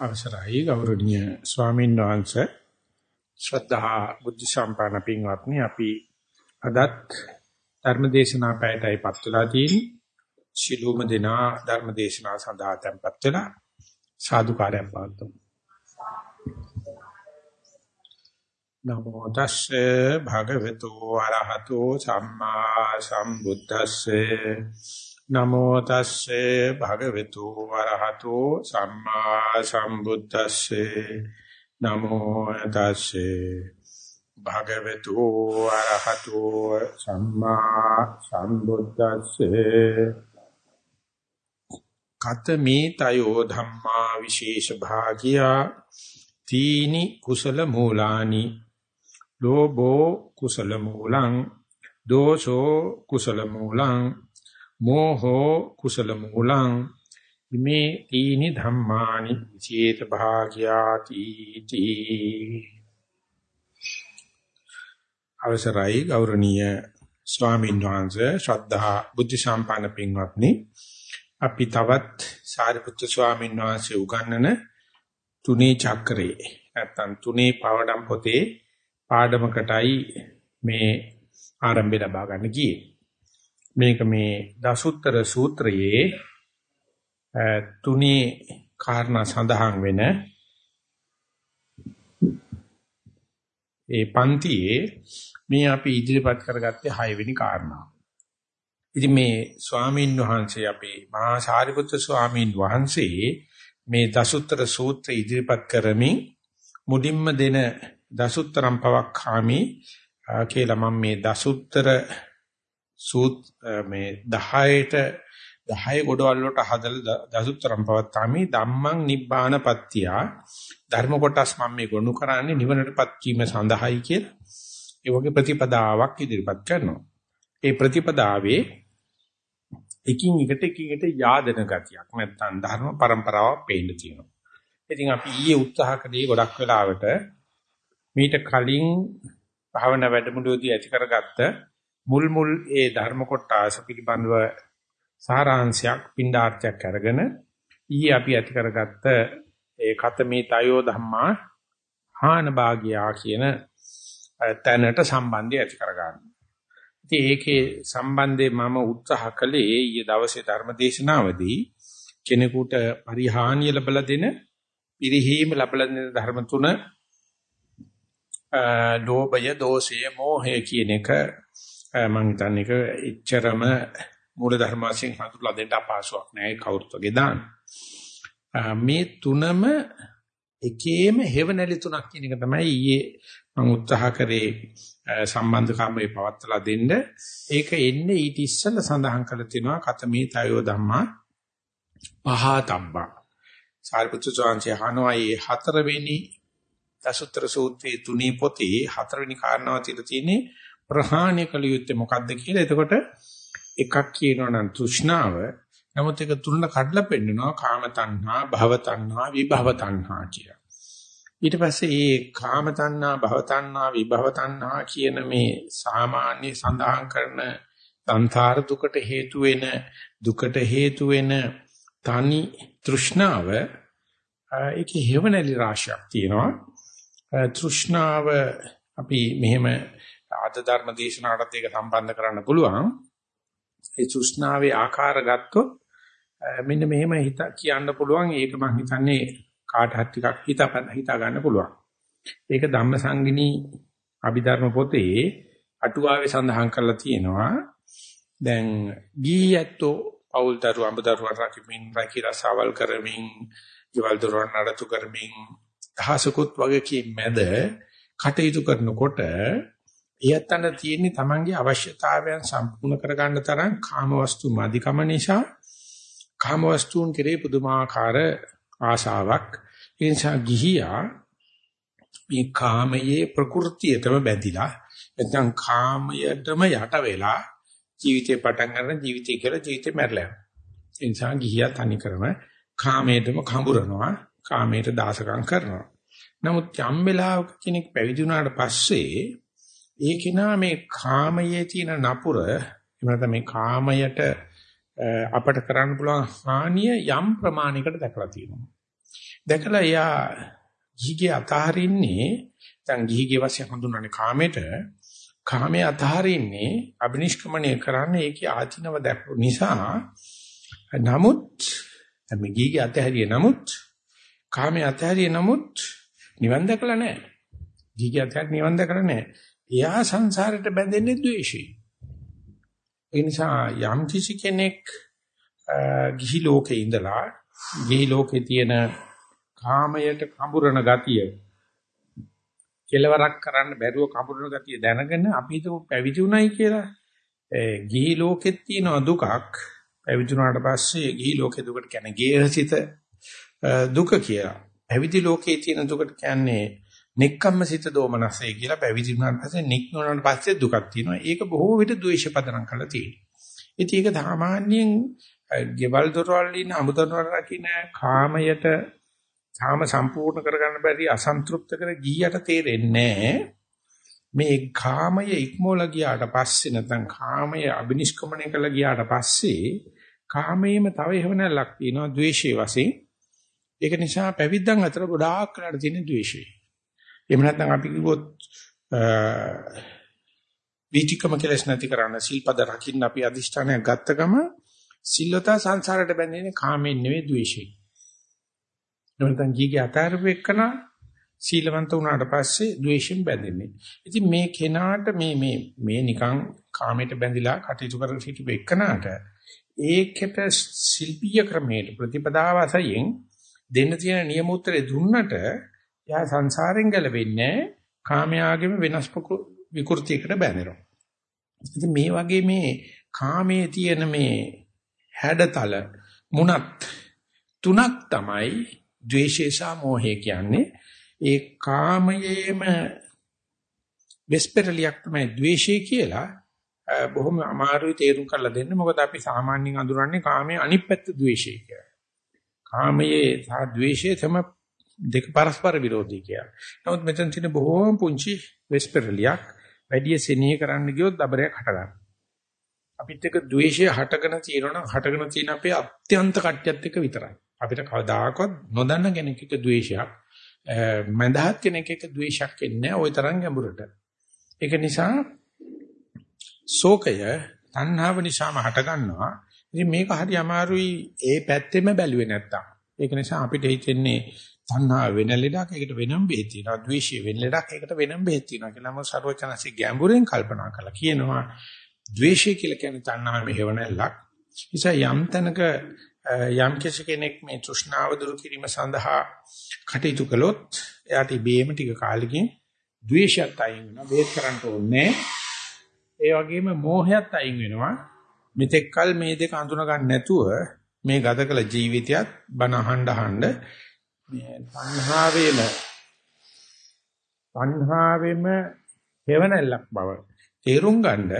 අවසරයි ගෞරවනීය ස්වාමීන් වහන්සේ. ශ්‍රද්ධා බුද්ධ සම්පන්න පින්වත්නි අපි අදත් ධර්මදේශනා පැයටයිපත් වෙලා තියෙන්නේ. ශිළුම දෙනා ධර්මදේශනා සඳහා tempත් වෙලා සාදුකාරයන් පාත්තුමු නමෝ තස්සේ භගවතු ආරහතෝ සම්මා සම්බුද්දස්සේ. නමෝ තස්සේ භගවතු වරහතෝ සම්මා සම්බුද්දස්සේ. නමෝ තස්සේ භගවතු වරහතෝ සම්මා සම්බුද්දස්සේ. කතමේ තයෝ ධම්මා විශේෂ භාගියා. තීනි කුසල මූලානි. ලෝභෝ කුසල මූලං. දෝෂෝ කුසල මූලං. මෝහෝ කුසල මූලං ඉමේ තීනි ධම්මානි චේත භාග්‍යාති තී. අවසරයි ගෞරවනීය ස්වාමීන් වහන්සේ ශ්‍රද්ධා බුද්ධ සම්පන්න පින්වත්නි. අපි තවත් සාරිපුත්‍ර ස්වාමීන් වහන්සේ උගන්වන තුනේ චක්‍රේ නැත්තම් තුනේ පවඩම් පොතේ පාඩමකටයි මේ ආරම්භය ලබා ගන්න ගියේ. මේක මේ දසුත්තර සූත්‍රයේ තුනී කාරණා සඳහන් වෙන ඒ පන්තියේ මේ අපි ඉදිරිපත් කරගත්තේ 6 වෙනි කාරණාව. ඉතින් මේ ස්වාමීන් වහන්සේ අපේ මහා සාරිපුත්‍ර ස්වාමීන් වහන්සේ මේ දසුත්තර සූත්‍රය ඉදිරිපත් කරමින් මුඩින්ම දෙන දසුත්තරම් පවක්ඛාමි කියලා මම මේ දසුත්තර සූත් මේ 10ට 10 ගොඩවල් වලට හදලා දසුතරම් පවත්තාමි. ධම්මං නිබ්බානපත්තිය ධර්ම කොටස් මම මේ ගොනු කරන්නේ නිවනටපත් වීම සඳහායි කියලා. ඒ වගේ ප්‍රතිපදාවක් ඉදිරිපත් කරනවා. ඒ ප්‍රතිපදාවේ එකින් එකට එකින් එකට yaadena ගතියක් නැත්නම් ධර්ම પરම්පරාවක් පේන්න තියෙනවා. ඉතින් අපි ඊයේ උත්සාහ කළේ ගොඩක් වෙලාවට මීට කලින් භාවනා වැඩමුළුවේදී ඇති කරගත්ත මුල් මුල් ඒ ධර්ම කොටස පිළිබඳව සාරාංශයක් පින්ඩාර්ථයක් අරගෙන ඊයේ අපි ඇති කරගත්ත ඒ කතමේ තයෝ ධම්මා හාන භාගියා කියන තැනට සම්බන්ධය ඇති කරගන්න. ඉතින් ඒකේ සම්බන්ධේ මම උත්සාහ කළේ ඊයේ දවසේ ධර්ම දේශනාවදී කෙනෙකුට පරිහානිය ලැබලා දෙන පිරිහීම ලැබලා දෙන ධර්ම තුන ලෝභය, දෝෂය, මෝහය කියන එක මම හිතන්නේ ඒක එච්චරම මූල ධර්ම වශයෙන් හඳුල්ලා දෙන්න අපහසුයක් නෑ කවුරුත් වගේ දාන්න. මේ තුනම එකේම හේවණලි තුනක් කියන එක තමයි ඊයේ මම උත්සාහ කරේ සම්බන්ධකම්මේ පවත්තලා දෙන්න. ඒක එන්නේ ඊට ඉස්සෙල්ලා සඳහන් කරලා තිනවා කතමේ තයෝ ධම්මා පහතම්බා. සාරිපුත්‍ර ස්වාමීන් වහන්සේ හතරවෙනි දසුත්‍ර සූත්‍රයේ තුනී පොතේ හතරවෙනි කාරණාව තියලා තියෙන්නේ ප්‍රහාණය කළ යුත්තේ මොකද්ද කියලා. එතකොට එකක් කියනවා නම් තෘෂ්ණාව. නමුත් ඒක තුනට කඩලා පෙන්නනවා කාම තණ්හා, භව තණ්හා, විභව තණ්හා කියලා. ඊට පස්සේ මේ කාම තණ්හා, භව තණ්හා, විභව තණ්හා කියන මේ සාමාන්‍ය සඳහන් කරන සංසාර දුකට හේතු වෙන දුකට හේතු වෙන තනි තෘෂ්ණාව ඒකේ හේවණලි රාශියක් තියෙනවා. තෘෂ්ණාව අපි මෙහෙම අද ධර්ම දේශනාවටත් ඒක සම්බන්ධ කරන්න පුළුවන්. ඒ සුෂ්ණාවේ ආකාර ගත්තොත් මෙන්න මෙහෙම හිත කියන්න පුළුවන්. ඒක මම හිතන්නේ කාට හරි ටිකක් හිතා හිතා ගන්න පුළුවන්. ඒක ධම්මසංගිනී අභිධර්ම පොතේ අටුවාවේ සඳහන් කරලා තියෙනවා. දැන් ගීයත්ෝ පෞල් දරු අඹ දරු රකිමින් රකිලා සවල් කරමින් ජීවල් දරුවන් නඩතු කරමින් දහසකුත් වගේ කී මැද කටයුතු කරනකොට එයත්තන තියෙන්නේ තමන්ගේ අවශ්‍යතාවයන් සම්පූර්ණ කරගන්න තරම් කාමවස්තු මදිකම නිසා. කාමවස්තුන් කෙරේ පුදුමාකාර ආශාවක්. ඒ නිසා ගිහියා මේ කාමයේ ප්‍රകൃතියටම බැඳිලා නැත්නම් කාමයටම යට වෙලා ජීවිතේ පටන් ගන්න ජීවිතය කියලා ජීවිතේ මැරලා යනවා. ඒ නිසා ගිහියා තනි කරම කාමයටම කඹරනවා කාමයට දාසකම් කරනවා. නමුත් යම් වෙලාවක කෙනෙක් පැවිදි වුණාට පස්සේ ඒ කෙනා මේ කාමයේ තියෙන නපුර එහෙම නැත්නම් මේ කාමයට අපට කරන්න පුළුවන් හානිය යම් ප්‍රමාණයකට දැකලා තියෙනවා. දැකලා එයා ගිහිගේ අතහරින්නේ දැන් ගිහිගේ වශයෙන් හඳුන්වන්නේ කාමයට කාමයේ අතහරින්නේ අබිනිෂ්ක්‍මණය කරන්නේ ඒකේ ආධිනව දැක්ව නිසා නමුත් මේ ගිහිගේ අතහැරියේ නමුත් කාමයේ අතහැරියේ නමුත් නිවන් දැකලා නැහැ. ගිහිගේ අතහැරිය නිවන් දැකලා නැහැ. එයා සංසාරයට බැඳෙන්නේ ද්වේෂයෙන්. ඒ නිසා යම් කිසි කෙනෙක් ගිහි ලෝකේ ඉඳලා ගිහි ලෝකේ තියෙන කාමයට කඹරන ගතිය කෙලවරක් කරන්න බැරුව කඹරන ගතිය දැනගෙන අපි හිතමු පැවිදි උනායි කියලා ඒ ගිහි ලෝකෙත් තියෙන දුකක් පැවිදි වුණාට පස්සේ ගිහි ලෝකේ දුකට කියන්නේ ගේහසිත දුක කියලා. පැවිදි ලෝකේ තියෙන දුකට කියන්නේ නික්කම්මසිත දෝමනසය කියලා පැවිදි වුණාට පස්සේ නික්මුණාට පස්සේ දුකක් තියෙනවා. ඒක බොහෝ විට ද්වේෂ පදනම් කරලා තියෙනවා. ඉතින් ඒක සාමාන්‍යයෙන් ගෙවල් දොරවල් ඉන්න අමුදොරවල් රකින්න කාමයට තාම සම්පූර්ණ කරගන්න බැරි අසන්තෘප්ත කර ගියට තේරෙන්නේ මේ කාමය ඉක්මෝල ගියාට පස්සේ නැත්නම් කාමය අබිනිෂ්ක්‍මණය කළ ගියාට පස්සේ කාමයේම තව එහෙවණක් තියෙනවා ද්වේෂයේ වශයෙන් ඒක නිසා පැවිද්දන් අතර ගොඩාක් කරලා තියෙන ද්වේෂය. එහෙම නැත්නම් අපි කිව්වොත් වීතිකම කෙලස් නැති කරන්න සිල්පද රකින්න අපි අදිෂ්ඨානයක් ගත්ත ගම සිල්වතා සංසාරයට බැඳෙන්නේ කාමයෙන් නෙවෙයි ද්වේෂයෙන්. නැත්නම් ජීගේ අතාරපු එක්කන සීලවන්ත වුණාට පස්සේ ද්වේෂයෙන් බැඳෙන්නේ. ඉතින් මේ කෙනාට මේ මේ මේ නිකන් කාමයට බැඳිලා කටයුතු කරන සිටිපු එක්කනට ඒකට ශිල්පීය ක්‍රමයට ප්‍රතිපදාව වශයෙන් දෙන්න තියෙන නියම උත්තරේ දුන්නට එයා සංසාරෙන් ගැලවෙන්නේ කාමයාගෙම වෙනස් විකෘතියකට බැඳෙනවා. ඉතින් මේ වගේ මේ කාමයේ තියෙන මේ හැඩතල මුණත් තුනක් තමයි ද්වේෂය සහ මෝහය කියන්නේ. ඒ කාමයේම වෙස්පරලියක් තමයි ද්වේෂය කියලා බොහොම අමාරුයි තේරුම් කරලා දෙන්න. මොකද අපි සාමාන්‍යයෙන් අඳුරන්නේ කාමයේ අනිත් පැත්ත ද්වේෂය කියලා. කාමයේ සහ ද්වේෂයේ තම දෙක පරස්පර විරෝධී කියලා. නමුත් මෙතන තියෙන බොහෝම පුංචි වෙස්පරලියක් වැඩි සෙනෙහ කරන්න ගියොත් දබරයක් හටගන්නවා. අපිත් එක්ක ද්වේෂය හටගෙන තියෙනවා හටගෙන තියෙන අපේ අත්‍යන්ත කට්‍යත් එක්ක විතරයි. අපිට කවදාකවත් නොදන්න කෙනෙක් එක්ක ද්වේෂයක් මඳහත් කෙනෙක් එක්ක ද්වේෂයක් එන්නේ ওই තරම් ගැඹුරට. ඒක නිසා ශෝකය තණ්හාව නිසාම හට ගන්නවා. ඉතින් මේක හරි අමාරුයි ඒ පැත්තෙම බැලුවේ නැත්තම්. ඒක නිසා අපිට හිතෙන්නේ තණ්හා වෙන ලෙඩක් ඒකට වෙනම බෙහෙත් තියෙනවා. ද්වේෂය වෙන ලෙඩක් ඒකට වෙනම බෙහෙත් තියෙනවා කියලා මොකද සර්වචනසි ගැඹුරෙන් කල්පනා කරලා කියනවා. ද්වේෂය කියලා කියන්නේ තණ්හා මෙහෙව නැල්ලක්. නිසා යම් තැනක යම් කෙනෙක් මේ තෘෂ්ණාව දුරු කිරීම සඳහා කටයුතු කළොත් එයාට ඉබේම ටික කාලෙකින් ද්වේෂයත් අයින් වෙනවා. බේත් කරන්න ඕනේ. ඒ වගේම මෝහයත් අයින් වෙනවා. මෙතෙක් කල මේ දෙක අඳුන ගන්න නැතුව මේ ගත කළ ජීවිතයත් බන අහඬ අහඬ මේ සංහාවේම සංහාවෙම හේවණල්ලක් බව තේරුම් ගන්න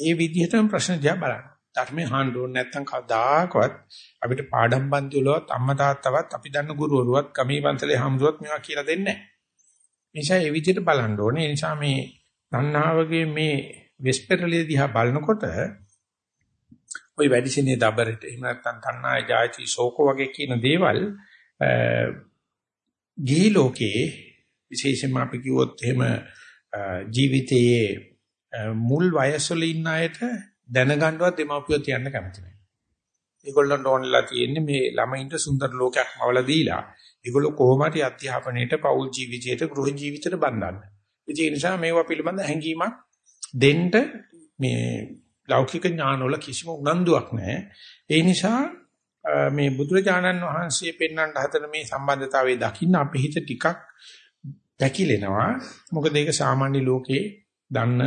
ඒ විදිහටම ප්‍රශ්න දිහා බලන්න. ධර්මයේ හාන්න ඕනේ නැත්නම් කවදාකවත් අපිට පාඩම් පන්ති වලවත් අම්මා තාත්තවත් අපි දන්න ගුරුවරුවත් කමී පන්සලේ හාමුදුරුවත් මේවා කියලා දෙන්නේ නැහැ. නිසා ඒ විදිහට බලන්න ඕනේ. ඒ නිසා මේ තණ්හාවගේ මේ වෙස්පරලිය දිහා බලනකොට ওই වැඩිසිනේ දබරට එහෙම නැත්නම් තණ්හාය ජායති ශෝක වගේ කියන දේවල් ගිහි ලෝකේ විශේෂයෙන්ම අපි කිව්වොත් එහෙම ජීවිතයේ මුල් වයස්වල ඉන්න අයට දැනගන්නවත් දෙමව්පියෝ තියන්න කැමති නැහැ. ඒගොල්ලන්ට ඕනෙලා තියෙන්නේ මේ ළමයින්ට සුන්දර ලෝකයක් මවලා දීලා ඒගොල්ලෝ කොහොම හරි අධ්‍යාපනයේට පෞල් ජීවිතයට ගෘහ ජීවිතයට බඳින්න. ඒ නිසා මේවා පිළිබඳ හැඟීමක් දෙන්න මේ ලෞකික ඥානවල කිසිම උනන්දුවක් නැහැ. ඒ නිසා මේ බුදුරජාණන් වහන්සේ පෙන්වන්න හදන මේ සම්බන්ධතාවයේ දකින්න අපේ හිත ටිකක් පැකිලෙනවා. මොකද ඒක සාමාන්‍ය ලෝකේ දන්න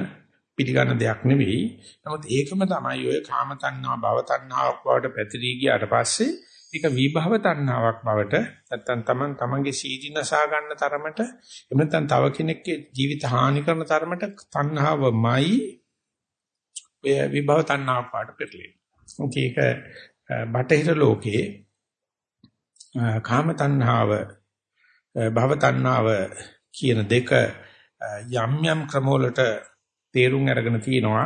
පිළිගන්න දෙයක් නෙවෙයි. නමුත් ඒකම තමයි ඔය කාම තණ්හා භව තණ්හාවක් බවට පැතිරී ගියාට පස්සේ ඒක විභව තණ්හාවක් බවට නැත්තම් තමන් තමන්ගේ සීදීනසා ගන්න තරමට එහෙම නැත්තම් තව කෙනෙක්ගේ ජීවිත හානි කරන තරමට තණ්හාවමයි ඔය විභව තණ්හාවක් බවට පෙරලෙන්නේ. ඒක බටහිර ලෝකයේ කාම තණ්හාව භව තණ්හාව කියන දෙක යම් යම් ක්‍රමවලට තේරුම් අරගෙන තිනවා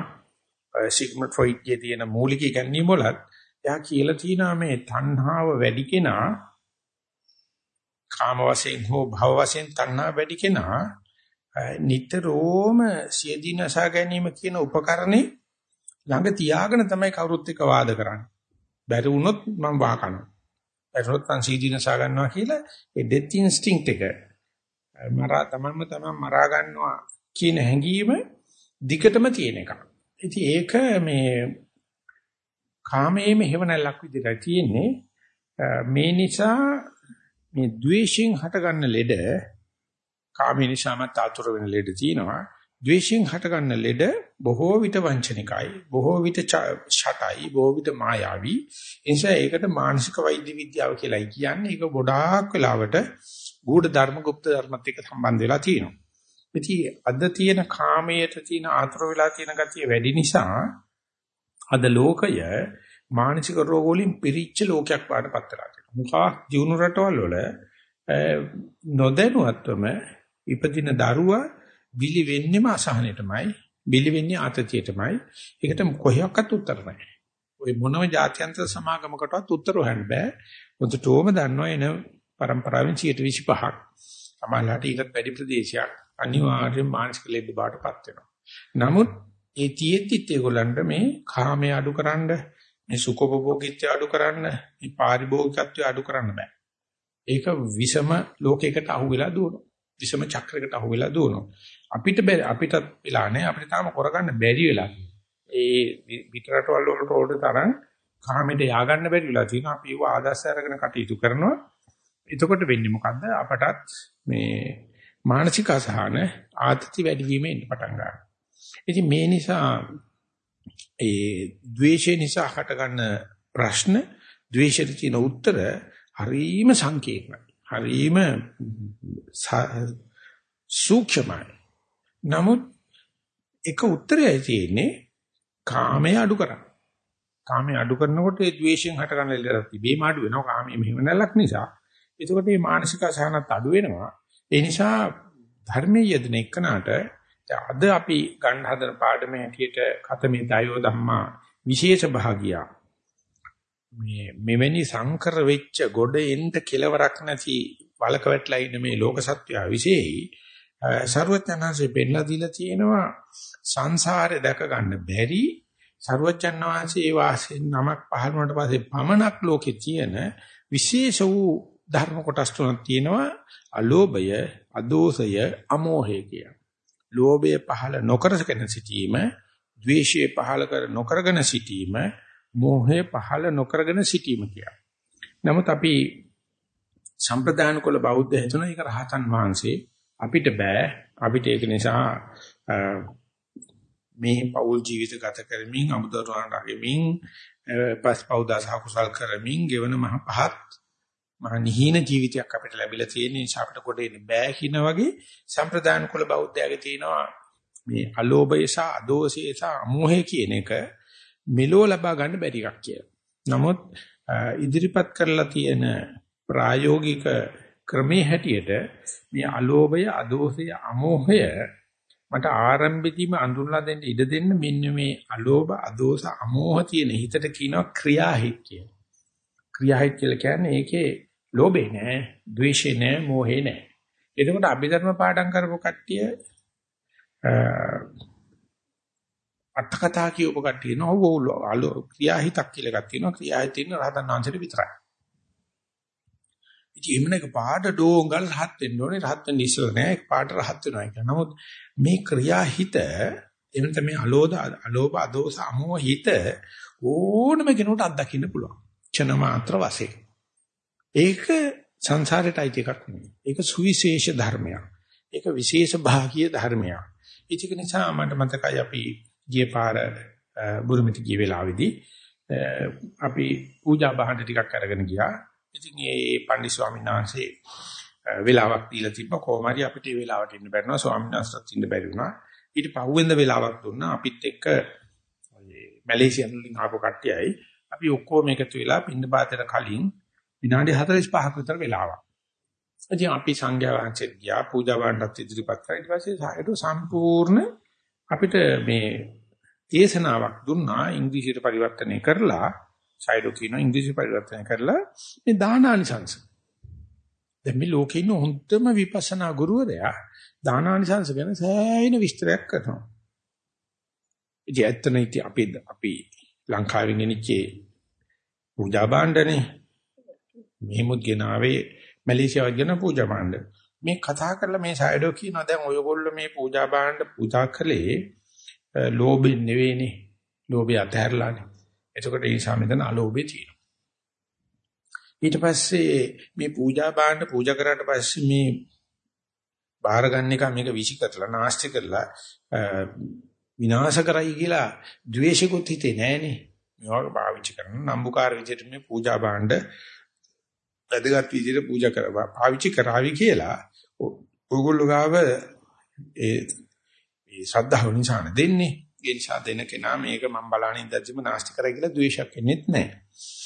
සිග්මන්ඩ් ෆ්‍රොයිඩ්ගේ තියෙන මූලික ඉගැන්වීම් වලත් එයා කියලා තිනවා මේ තණ්හාව වැඩි කෙනා කාම වශයෙන් හෝ භව වශයෙන් තණ්හා වැඩි කෙනා නිතරම සියදීනසා ගැනීම කියන උපකරණේ ළඟ තියාගෙන තමයි කවුරුත් එක්ක වාද කරන්නේ. බැරි වුණොත් මම වා කරනවා. බැරි වුණොත් මං සියදීනසා ගන්නවා කියලා ඒ ඩෙත් ඉන්ස්ටින්ක්ට් එක මරා තමන්ම තමන් මරා ගන්නවා කියන හැඟීම දිගටම තියෙන එකක්. ඉතින් ඒක මේ කාමයේම හේවණල්ලක් විදිහට තියෙන්නේ. මේ නිසා මේ ද්වේෂයෙන් හටගන්න ලෙඩ කාමී නිසාම තාතුර වෙන ලෙඩ තියෙනවා. ද්වේෂයෙන් හටගන්න ලෙඩ බොහෝ විට වංචනිකයි, බොහෝ විට ෂටයි, බොහෝ විට මායාවී. ඒ නිසා ඒකට මානසික වෛද්‍ය විද්‍යාව කියලායි කියන්නේ. ඒක ගොඩාක් වෙලාවට ගුඪ ධර්ම, গুপ্ত ධර්මත් එක්ක සම්බන්ධ වෙලා තියෙනවා. ඉතින් අද තියෙන කාමයට තියෙන ආතුර වෙලා තියෙන ගතිය වැඩි නිසා අද ලෝකය මානසික රෝග වලින් පිරිච්ච ලෝකයක් වඩපත් වෙලා තියෙනවා. මුඛා ජීවුන රටවල් වල නොදැනුවත්වම ඉපදින දරුවා බිලි වෙන්නේම අසහනෙටමයි, බිලි වෙන්නේ ආතතියටමයි. ඒකට කොහොක්වත් උත්තර නැහැ. ওই මොනම ජාත්‍යන්තර සමාගමකටවත් උත්තර හොයන්න බෑ. උදටෝම දන්නවා එන પરම්පරාවෙන් 125ක්. සමාජලාට ඊටත් වැඩි ප්‍රදේශයක් අනිවාර්යයෙන් මානසික ලෙඩ බාටපත් වෙනවා. නමුත් ඒ තියෙද්දිත් ඒගොල්ලන්ට මේ කාමයේ අඩුකරනද මේ සුඛෝපභෝගීත්වය අඩුකරන්න මේ පාරිභෝගිකත්වය අඩුකරන්න බෑ. ඒක විසම ලෝකයකට අහු වෙලා දුවනවා. විෂම චක්‍රයකට අහු වෙලා දුවනවා. අපිට අපිටත් වෙලා නැහැ. අපිට තාම කරගන්න බැරි වෙලා. ඒ පිටරටවල වලට ඕඩ තරම් කාමෙට ය아가න්න බැරි වෙලා තියෙනවා. අපි ඒව ආදර්ශ අරගෙන කටයුතු කරනවා. එතකොට වෙන්නේ මොකද්ද? අපටත් මේ මානසික අසහන ආතති වැඩි වීම එන්න පටන් ගන්නවා. ඉතින් මේ නිසා ඒ ද්වේෂය නිසා හටගන්න ප්‍රශ්න ද්වේෂයට තියෙන උත්තර හරීම සංකීර්ණයි. හරීම සූක්ෂමයි. නමුත් එක උත්තරයයි තියෙන්නේ කාමය අඩු කරන්න. කාමය අඩු කරනකොට ඒ ද්වේෂයෙන් හටගන්න ඉලක්ක තිබීම අඩු වෙනවා. කාමයේ මෙහෙම නැලක් නිසා. එතකොට මේ මානසික අසහනත් අඩු වෙනවා. ඒ නිසා ධර්මයේ යෙදෙන එකනට අද අපි ගන්න හදන පාඩමේ හැටියට කතමේ දයෝ ධම්මා විශේෂ භාගියා මේ මෙවැනි සංකර වෙච්ච ගොඩ එන්න කෙලවරක් නැති වලක වැටලා ඉන්න මේ ලෝක සත්‍යය විශේෂයි ਸਰුවචනහන්සේ පෙන්ලා දීලා තියෙනවා සංසාරේ දැක ගන්න බැරි ਸਰුවචනහන්සේ ඒ වාසයෙන් නමක් පහළ වුණාට පස්සේ පමණක් ලෝකේ තියෙන විශේෂ වූ ධර්ම කොටස් තුනක් තියෙනවා අලෝභය අදෝසය අමෝහය කියන. ලෝභය පහළ නොකර සිටීම, ද්වේෂය පහළ කර නොකරගෙන සිටීම, මෝහය පහළ නොකරගෙන සිටීම කිය. නමුත් අපි සම්ප්‍රදාන කුල බෞද්ධ හිතන එක රහතන් වහන්සේ අපිට බෑ අපිට ඒක නිසා මේ පෞල් ජීවිත ගත කරමින් අමුදරුවන් රැකෙමින් පස් පෞදාස කුසල් කරමින් ගෙවන මහ පහත් මහ නිහීන ජීවිතයක් අපිට ලැබිලා තියෙන නිසා අපිට කොට එන්න බෑ කියන වගේ සම්ප්‍රදාන කුල බෞද්ධයගේ තියෙනවා මේ අලෝභය සහ අදෝසය සහ අමෝහය කියන එක මෙලෝ ලබා ගන්න බැරි එකක් කියලා. නමුත් ඉදිරිපත් කරලා තියෙන ප්‍රායෝගික ක්‍රමේ හැටියට මේ අලෝභය අදෝසය අමෝහය මට ආරම්භෙදීම අඳුන්ලා දෙන්න ඉඩ දෙන්න මෙන්න මේ අලෝභ අදෝස අමෝහ තියෙන හිතට කියනවා ක්‍රියාහිත කියලා. ක්‍රියාහිත කියලා කියන්නේ ඒකේ ලෝභේ නෑ, ද්වේෂේ නෑ, මෝහේ නෑ. එතකොට අභිධර්ම පාඩම් කරපු කට්ටිය අටකතා කියවපු කට්ටිය නෝ ක්‍රියාහිතක් කියලා එකක් තියෙනවා. ක්‍රියාහිත තියෙන රහතන් වහන්සේට විතරයි. ඉතින් එමුණක පාඩ ඩෝංගල් රහත් වෙන්න ඕනේ. රහත් වෙන්න ඉස්සෙල්ලා නෑ. පාඩ රහත් වෙනවා කියන. නමුත් මේ ක්‍රියාහිත එවනත මේ අලෝධ අලෝභ අදෝස අමෝහ හිත ඕනම කෙනෙකුට අත්දකින්න පුළුවන්. ක්ෂණ මාත්‍ර වශයෙන්. ඒක සංසාරයට අයිති එකක් නෙවෙයි. ඒක සුවිශේෂ ධර්මයක්. ඒක විශේෂ භාගීය ධර්මයක්. ඒක නිසා මට මතකයි අපි ගිය පාර බුරුමිට ගිය වෙලාවේදී අපි පූජා භාණ්ඩ ටිකක් අරගෙන ගියා. ඉතින් ඒ පන්දි ස්වාමීන් වහන්සේ වෙලාවක් දීලා තිබ්බ කොහොම හරි අපිට මේ වෙලාවට ඉන්න බැරි වුණා ස්වාමීන් වහන්සේට ඉන්න බැරි වුණා. ඊට පහුවෙන්ද වෙලාවක් දුන්නා අපිත් එක්ක මැලේසියානු වලින් ආපු කට්ටියයි අපි ඔක්කොම එකතු වෙලා පින්න පාතේට කලින් විනාඩි 45ක විතර වෙලාවක්. ඉතින් අපි සංඝයා වහන්සේට ගියා පූජා වණ්ඩත් ඉදිරිපත් කරා. ඊට පස්සේ සායතු සම්පූර්ණ අපිට මේ දේශනාවක් දුන්නා ඉංග්‍රීසියට පරිවර්තනය කරලා සයිඩෝ කියන ඉංග්‍රීසි පරිවර්තනය කරලා මේ දානානිසංශ. දැන් මේ ලෝකේ ඉන්න හොඳම විපස්සනා ගුරුවරයා දානානිසංස ගැන සෑහෙන විස්තරයක් කරනවා. ඉතින් ඇත්තන ඉතින් අපි අපි ලංකාවෙන් ගෙනිච්චේ පූජා භාණ්ඩනේ මෙහෙමුත් ගෙනාවේ මැලේසියාවට ගෙන පූජා භාණ්ඩ. මේ කතා කරලා මේ සයිඩෝ කියනවා දැන් ඔයගොල්ලෝ මේ පූජා භාණ්ඩ පූජා කළේ ලෝභෙන් නෙවෙයිනේ. ලෝභය අතහැරලානේ. එතකොට ඒ නිසා මෙතන අලෝභය තියෙනවා. ඊට පස්සේ මේ පූජා භාණ්ඩ පූජා කරාට පස්සේ මේ බාහිර ගන්න එක මේක විසිකරලා නාස්ති කරලා විනාශ කරයි කියලා ද්වේෂිකුත් හිතේ නෑනේ. මේවා පාවිච්චි කරන නම්බුකාර විදිහට මේ පූජා භාණ්ඩ වැදගත් විදිහට පූජා කරවා පාවිච්චි කරાવી කියලා ඕගොල්ලෝ ගාව ඒ ඒ ශ්‍රද්ධාව නිසා දෙන්නේ. ඒ නිසා දෙන කෙනා මේක මම බලන්නේ ඉඳද්දිම නාස්ති කරයි කියලා ද්වේෂයක් එන්නේත් නැහැ.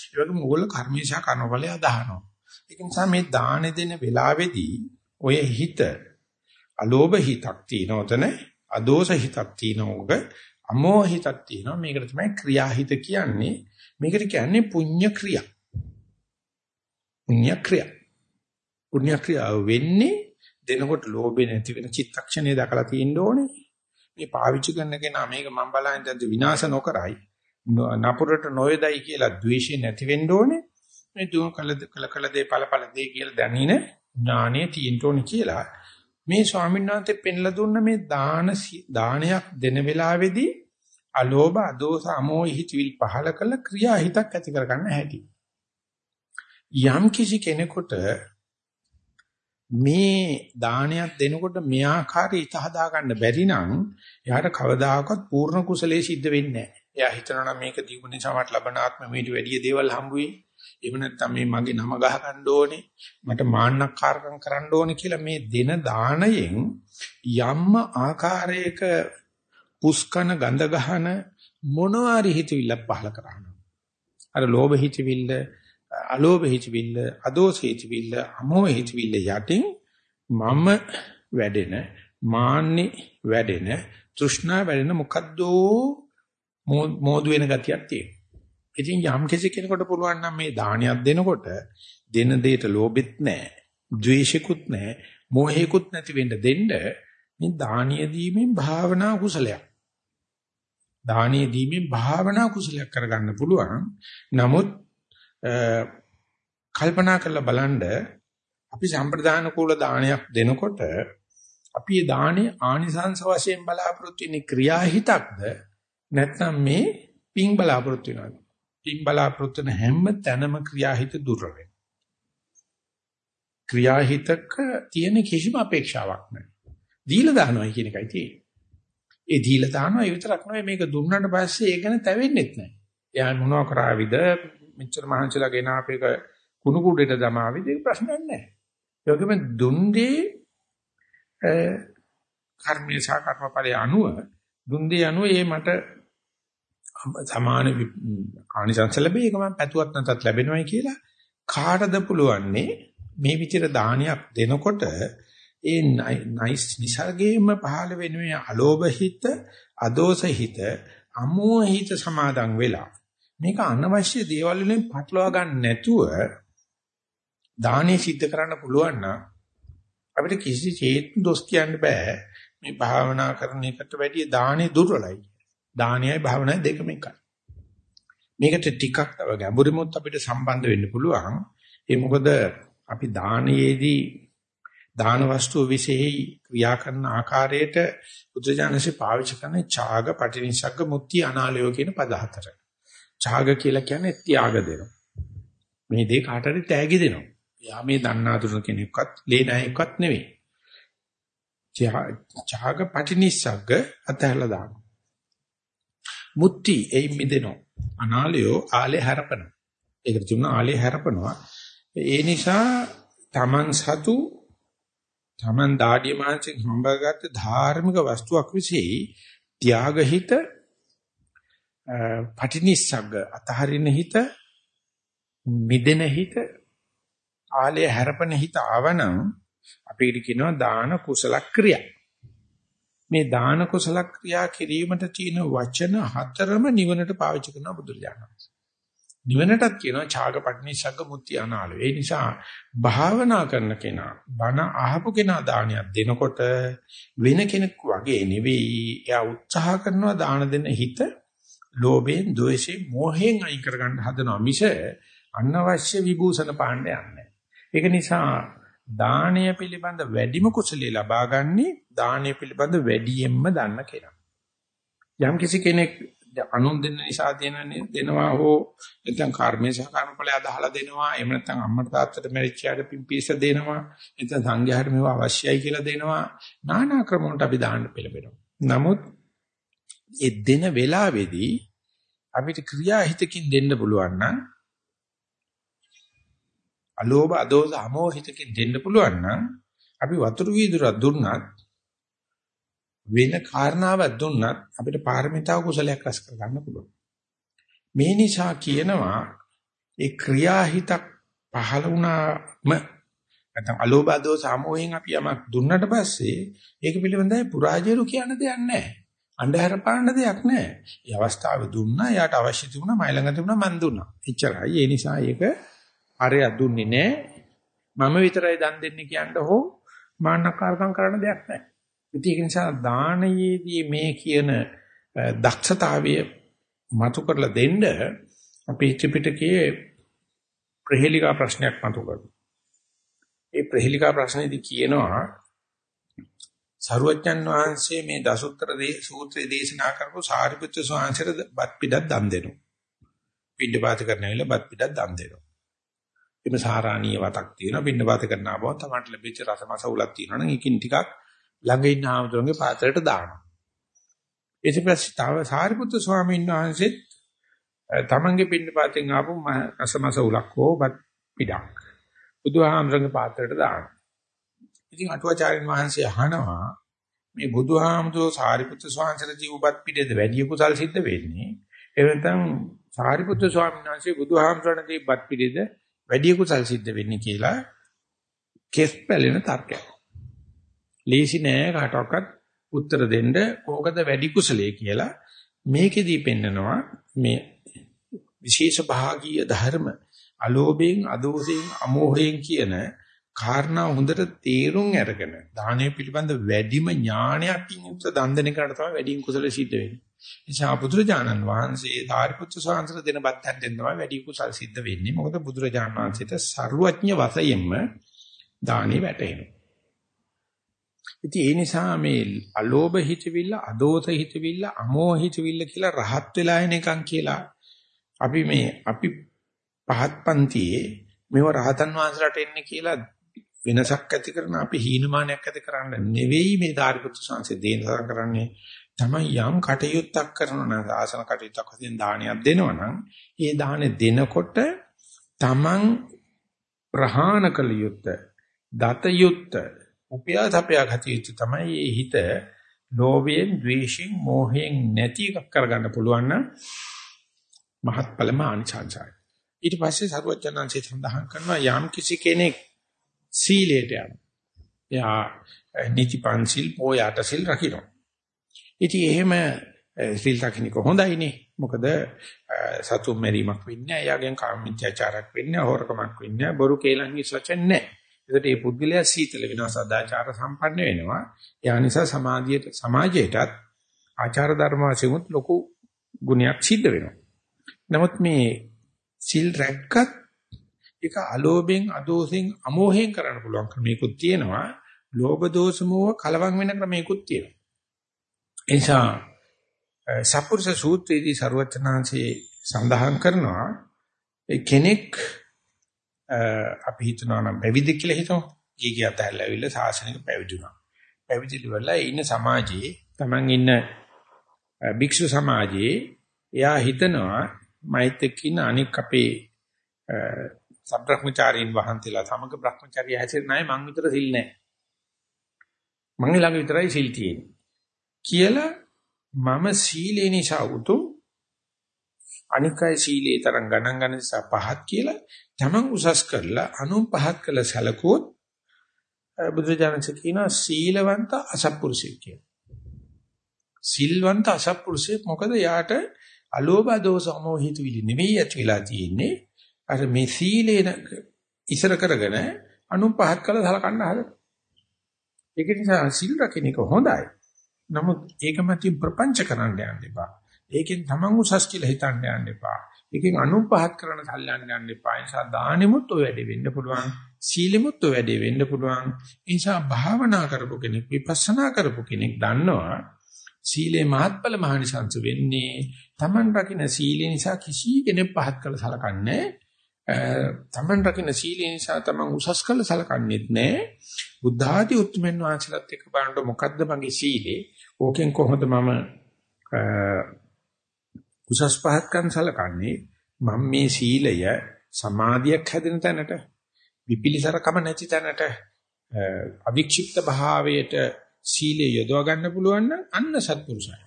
ඒ වගේම ඕගොල්ලෝ කර්මේශා කර්මඵලය අදහනවා. ඒක නිසා මේ දාන දෙන වෙලාවේදී ඔය හිත අලෝභ හිතක් තියෙනවතන අදෝෂ හිතක් තියෙනවක අමෝහ හිතක් තියෙනවා මේකට තමයි ක්‍රියාහිත කියන්නේ මේකට කියන්නේ පුඤ්ඤ ක්‍රියා පුඤ්ඤ ක්‍රියා පුඤ්ඤ ක්‍රියාව වෙන්නේ දෙනකොට ලෝභේ නැති වෙන චිත්තක්ෂණය දකලා තියෙන්න ඕනේ මේ පාවිච්චි කරන කෙනා මේක මම බලන්නේ දැන් විනාශ නොකරයි. නපුරට නොවේදයි කියලා ද්වේෂය නැති වෙන්න ඕනේ. මේ දුක කළ කළ කළ දේ ඵල ඵල දේ කියලා දැනින ඥානෙ තියෙන්න ඕනේ කියලා. මේ ස්වාමීන් වහන්සේ පෙන්ලා දුන්න මේ දාන දානයක් දෙන වෙලාවේදී අලෝභ අදෝස අමෝහ හිතවිල් පහල කළ ක්‍රියා හිතක් ඇති කරගන්න හැටි. යම් කිසි කෙනෙකුට මේ දානයක් දෙනකොට මේ ආකාරයට හිත හදා ගන්න බැරි නම් එයාට කවදාකවත් පූර්ණ කුසලයේ සිද්ධ වෙන්නේ නැහැ. එයා හිතනවා නම් මේක දීපු නිසා මට ලබන ආත්ම මේට වැඩි දේවල් හම්බ වෙයි. එහෙම නැත්නම් මේ මගේ නම ගහ ගන්න ඕනේ. මට මාන්නක්කාරකම් කරන්න ඕනේ කියලා මේ දෙන දාණයෙන් යම්ම ආකාරයක පුස්කන ගඳ ගහන මොනවාරි හිතවිල්ලක් පහල කරනවා. අර ලෝභ හිතවිල්ල අලෝභ හිතවිල්ල, අදෝස හිතවිල්ල, අමෝහ හිතවිල්ල යටින් මම වැඩෙන, මාන්නේ වැඩෙන, තෘෂ්ණා වැඩෙන මොකද්ද මෝදු වෙන ගතියක් තියෙනවා. ඉතින් යම් කෙනෙකුට පුළුවන් නම් මේ දානියක් දෙනකොට දෙන දෙයට ලෝභෙත් නැහැ, ද්වේෂිකුත් නැහැ, මෝහෙකුත් නැති වෙන්න දෙන්න මේ දානිය දීමෙන් භාවනා කුසලයක්. දානිය දීමෙන් භාවනා කුසලයක් කරගන්න පුළුවන්. නමුත් කල්පනා කරලා බලන්න අපි සම්ප්‍රදාන කූල දානයක් දෙනකොට අපි ඒ දානේ ආනිසංස වශයෙන් බලාපොරොත්තු වෙන ක්‍රියාහිතක්ද නැත්නම් මේ පිං බලාපොරොත්තු වෙනවද? පිං බලාපොරොත්තු වෙන හැම තැනම ක්‍රියාහිත දුර වෙනවා. ක්‍රියාහිතක තියෙන කිසිම අපේක්ෂාවක් නැහැ. දීලා දානවා කියන එකයි තියෙන්නේ. ඒ දීලා දානවා ඒ විතරක් නෙවෙයි මේක දුන්නාට පස්සේ ඒක ගැන තැවෙන්නෙත් නැහැ. එයා මොනවා කරාවිද මෙච්චර මහන්සිලා ගෙන අපේක කුණු කුඩේට දමාවිද ඒක ප්‍රශ්නයක් නැහැ. ඒ වගේම දුන්දී කර්මයේ සහ කර්මඵලයේ අනුව දුන්දී අනුව ඒ මට සමාන ආනිසංස ලැබෙයි. ඒක මම පැතුවත් නැතත් ලැබෙනවයි කියලා කාටද පුළුවන්නේ? මේ විදිහට දානයක් දෙනකොට ඒ නයිස් නිසර්ගයෙන්ම පහළ වෙන මේ අලෝභ හිත අදෝස හිත අමෝහ හිත සමාදන් වෙලා මේක අනවශ්‍ය දේවල් වලින් පටලවා ගන්න නැතුව දානේ සිද්ධ කරන්න පුළුවන් නම් අපිට කිසි චේත් දොස් කියන්න බෑ. මේ භාවනා කරන එකට වැඩිය දානේ දුර්වලයි. දානයයි භාවනාවයි දෙකම එකයි. මේකට ටිකක් තව ගැඹුරිමුත් අපිට සම්බන්ධ වෙන්න පුළුවන්. ඒ මොකද අපි දානයේදී දාන වස්තුව විශේෂයි ක්‍රියා කරන ආකාරයට බුද්ධජානසී පාවිච්චි කරන ඡාග පටිනිසග්ග මුත්‍ති අනාලයෝ කියන පද හතර. ඡාග කියලා කියන්නේ ත්‍යාග දෙනවා. මේ දේ කාටද තෑගි දෙනවා. එයා මේ දන්නාතුරු කෙනෙක්වත් ලේ නැයෙක්වත් නෙවෙයි. ඡාග පටිනිස්සග්ග අතහැරලා දානවා. මුත්‍ති එයි මිදෙනවා. අනාලයෝ ආලේ හැරපනවා. ඒකට තුන ආලේ හැරපනවා. ඒ නිසා Taman සතු Taman දාඩිය මාංශෙන් හම්බගත්ත ධාර්මික වස්තුවක් විසෙයි ත්‍යාගහිත පටිනිස්සග්ග අතහරින හිත මිදෙන හිත ආලය හැරපෙන හිත ආවනම් අපිට කියනවා දාන කුසල ක්‍රියා මේ දාන කුසල ක්‍රියා කිරීමට තියෙන වචන හතරම නිවනට පාවිච්චි කරන බුදුරජාණන් නිවනටත් කියනවා ඡාගපට්නිසග්ග මුත්‍ති අනාලෝ. ඒ නිසා භාවනා කරන කෙනා බණ අහපු කෙනා දානයක් දෙනකොට වෙන කෙනෙක් වගේ නෙවෙයි. එයා උත්සාහ කරනවා දාන දෙන්න හිත ලෝභයෙන්, ද්වේෂයෙන්, මෝහයෙන් අයින් කරගන්න හදනවා මිස අනවශ්‍ය විභූෂණ පාණ්ඩ යන්නේ. ඒක නිසා දානය පිළිබඳ වැඩිම කුසලිය ලබා ගන්නේ දානය පිළිබඳ වැඩියෙන්ම දන්න කෙනා. යම් කිසි කෙනෙක් අනුන් දෙන්න නිසා දෙන දෙනවා හෝ නැත්නම් කර්මයේ සහ කර්මඵලය අදහලා දෙනවා එහෙම නැත්නම් අම්මට තාත්තට මැරිච්චාට පිම්පීස දෙනවා නැත්නම් සංඝයාට මේව අවශ්‍යයි කියලා දෙනවා নানা ක්‍රම වලට අපි දාන්න පෙළඹෙනවා නමුත් ඒ දෙන වෙලාවේදී අපිට ක්‍රියාහිතකින් දෙන්න පුළුවන් නම් අලෝභ අදෝස අමෝහිතකින් දෙන්න පුළුවන් නම් අපි වතුරු වීදුරක් දුන්නත් වෙන කාරණාවක් දුන්නත් අපිට පාරමිතා කුසලයක් රැස් කර ගන්න පුළුවන්. මේ නිසා කියනවා ඒ ක්‍රියාහිතක් පහළ වුණාම නැත්නම් අලෝභ අදෝස අමෝහෙන් අපි යමක් දුන්නට පස්සේ ඒක පිළිබඳව පුරාජේරු කියන දෙයක් නැහැ. අන්ධහර පාන්න දෙයක් නැහැ. මේ අවස්ථාව දුන්නා, යාට අවශ්‍ය තිබුණා, මයි ළඟ තිබුණා, මන් දුන්නා. එච්චරයි. ඒ නිසා ඒක අරය දුන්නේ නැහැ. මම විතරයි දන් දෙන්නේ කියන්න හෝ මාන්නකාරකම් කරන්න දෙයක් නැහැ. ඒක නිසා දානයේදී මේ කියන දක්ෂතාවය මතු කරලා දෙන්න අපේ ත්‍රිපිටකයේ ප්‍රහෙලිකා ප්‍රශ්නයක් මතු කරනවා. ඒ ප්‍රහෙලිකා ප්‍රශ්නේදී කියනවා සරුවච්චන් වහන්සේ මේ දසුත්තර සූත්‍රයේ දේශනා කරපු සාරිපුත්‍ර ස්වාමීන්ට බත් පිටක් දන් දෙනවා. පිටිපාත කරන වෙලාව බත් පිටක් දන් දෙනවා. එimhe සාරාණීය වතක් තියෙනවා. පිටිපාත කරන ආවම තමයි ලැබිච්ච රසමස උලක් තියෙනවා නම් ඒකින් ටිකක් ළඟ ඉන්න ආමතුරුන්ගේ පාත්‍රයට දානවා. ඊට පස්සේ තව සාරිපුත්‍ර ස්වාමීන් වහන්සේත් තමන්ගේ පිටිපාතෙන් ආපු රසමස උලක් හෝ බත් පිටක් බුදුහාමරගේ පාත්‍රයට දානවා. ඉතින් අටුවාචාර්යන් වහන්සේ අහනවා මේ බුදුහාමුදුරෝ සාරිපුත්‍ර ස්වාමීන්ගේ ජීවපත් පිටේද? වැඩි කුසල් සිද්ධ වෙන්නේ? එහෙම නැත්නම් සාරිපුත්‍ර ස්වාමීන් වහන්සේ බුදුහාමුදුරන්ගේ බත් පිටේද වැඩි කුසල් සිද්ධ වෙන්නේ කියලා කෙස් පැලෙන තර්කයක්. ලේසි නෑ කාටවත් උත්තර දෙන්න. කෝකද වැඩි කුසලයේ කියලා මේකෙදී පෙන්නනවා මේ විශේෂ භාගීය ධර්ම අලෝභයෙන් අදෝසයෙන් අමෝහයෙන් කියන කාරණා හොඳට තේරුම් අරගෙන දානය පිළිබඳ වැඩිම ඥානයකින් යුක්ත දන්දන කරට තමයි වැඩිම කුසල සිද්ධ වෙන්නේ. නිසා බුදුරජාණන් වහන්සේ ධාරිපුත්‍ර සාංශර දෙන බත්තෙන් තමයි වැඩි කුසල සිද්ධ වෙන්නේ. මොකද බුදුරජාණන් වහන්සේට ਸਰුවඥ වශයෙන්ම දානෙ වැටෙනවා. ඉතින් ඒ නිසා මේ අලෝභ හිතවිල්ල, අදෝස හිතවිල්ල, අමෝහ හිතවිල්ල කියලා රහත් වෙලා එන එකක් කියලා අපි මේ අපි පහත් පන්තියේ මේව රහතන් වහන්සේලාට එන්නේ කියලා වෙනසක් ඇති කරන අපි හීනමානයක් ඇති කරන්න නෙවෙයි මේ ධාරිපුත්‍ර සංසේ දේනසම් කරන්නේ. තමයි යම් කටයුත්තක් කරනවා නම් ආසන කටයුත්තක් වශයෙන් දානයක් දෙනවා නම් ඒ දානෙ දෙනකොට තමන් ප්‍රහාණ කළ යුත්ත දත යුත්ත උපයාසපයා ගත යුත්ත තමයි මේ හිත ලෝභයෙන් ද්වේෂයෙන් මෝහයෙන් නැති එකක් කරගන්න පුළුවන් නම් මහත්ඵලම ආනිසංසයි. ඊට පස්සේ සරුවචනංශය සඳහන් කරනවා යම් කිසි කෙනෙක් සීලයට යනවා. එයා නිතිපන්සිල් පොයට සිල් රකින්න. ඉතින් එහෙම සිල් රකින්න කොහොඳයිනේ. මොකද සතුම් මෙරීමක් වෙන්නේ එයාගෙන් කාමීත්‍යාචාරයක් වෙන්නේ හොරකමක් වෙන්නේ බොරු කේලම් විශ්වචන නැහැ. ඒකට මේ පුද්ගලයා සීතල වෙනවා සදාචාර සම්පන්න වෙනවා. ඒ නිසා සමාධියට සමාජයටත් ආචාර ධර්ම වශයෙන් ලොකු ගුණයක් සිද්ධ වෙනවා. නමුත් මේ සිල් රැක්කත් ඒක අලෝභයෙන් අදෝසෙන් අමෝහයෙන් කරන්න පුළුවන් ක්‍රමයකුත් තියෙනවා. ලෝභ දෝෂ මෝහ කලවම් වෙන ක්‍රමයකුත් තියෙනවා. ඒ නිසා සප්පුරුෂ සූත්‍රයේදී ਸਰවචනාංශේ සඳහන් කරනවා කෙනෙක් අපි හිතනවා නම් පැවිදි කියලා හිතමු. ගිහිය අතහැරලා සාසනික පැවිදුණා. පැවිදි වෙලා ඉන්න සමාජයේ Taman ඉන්න භික්ෂු සමාජයේ එයා හිතනවා මෛත් එක්ක ඉන්න අනික් අපේ සබ්‍රහ්මචාරීන් වහන්සේලා සමග බ්‍රහ්මචාරිය හැසිරෙන අය මං විතර සිල් නැහැ. මං ළඟ විතරයි සිල් තියෙන්නේ. කියලා මම සීලේ නිසා උතුම් අනිකයි සීලේ තරම් ගණන් ගන්න නිසා පහත් කියලා තමන් උසස් කරලා අනුන් පහත් කළ සැලකුවොත් බුදුජානක කියනවා සීලවන්ත අසත්පුරුෂයෙක් කියලා. සිල්වන්ත අසත්පුරුෂයෙක් මොකද යාට අලෝභ දෝෂ මොහිත විලි නෙවෙයි ඇති වෙලා තියෙන්නේ. අර මේ සීලේන ඉසර කරගෙන අනුන් පහත් කළ සලකන්න හදන. ඒක නිසා සිල් රකින්න එක හොඳයි. නමුත් ඒක මතින් ප්‍රපංච කරන්න යන්න එපා. ඒකෙන් තමන් උසස් කියලා හිතන්න යන්න එපා. ඒකෙන් අනුන් පහත් කරන සල්ලන්න යන්න එපා. ඒ නිසා දානෙමුත් ඔය වැඩේ වෙන්න පුළුවන්. සීලෙමුත් ඔය වැඩේ වෙන්න පුළුවන්. ඒ නිසා භාවනා කරපු කෙනෙක් විපස්සනා කරපු කෙනෙක් දන්නවා සීලේ මහත්ඵල මහනිසංස වෙන්නේ Taman රකින්න සීලේ නිසා කිසි කෙනෙක් පහත් කළ සලකන්නේ තමන් රකින්න සීලේ නිසා තමන් උසස් කළ සලකන්නේත් නැහැ. බුද්ධ ආදී උත්මෙන් වහන්සේලාත් එක්ක බලනකොට මොකද්ද මගේ සීලේ? ඕකෙන් කොහොමද මම උසස් පහත්කම් සලකන්නේ? මම මේ සීලය සමාධියක් හැදෙන තැනට විපිලිසරකම නැති තැනට අවික්ෂිප්ත භාවයට සීලය යොදවා ගන්න පුළුවන් නම් අන්න සත්පුරුෂය.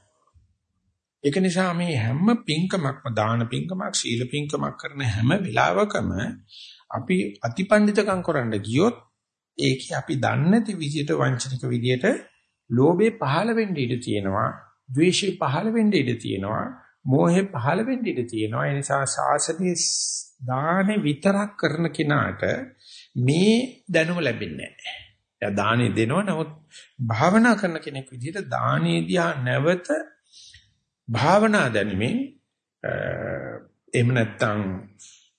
ඒක නිසා මේ හැම පින්කමක්ම දාන පින්කමක් සීල පින්කමක් කරන හැම වෙලාවකම අපි අතිපණ්ඩිතකම් කරන්න ගියොත් ඒකේ අපි දන්නේ නැති විදියට වංචනික විදියට ලෝභේ පහළ වෙන්න ඉඩ තියෙනවා, ද්වේෂේ පහළ වෙන්න ඉඩ තියෙනවා, මෝහේ පහළ වෙන්න ඉඩ තියෙනවා. ඒ නිසා සාසනයේ දානේ විතරක් කරන කෙනාට මේ දැනුම ලැබෙන්නේ නැහැ. එයා දානේ දෙනවා නමුත් භාවනා කරන කෙනෙක් විදිහට දානේ දිහා නැවත භාවනා දැනීමෙන් එහෙම නැත්නම්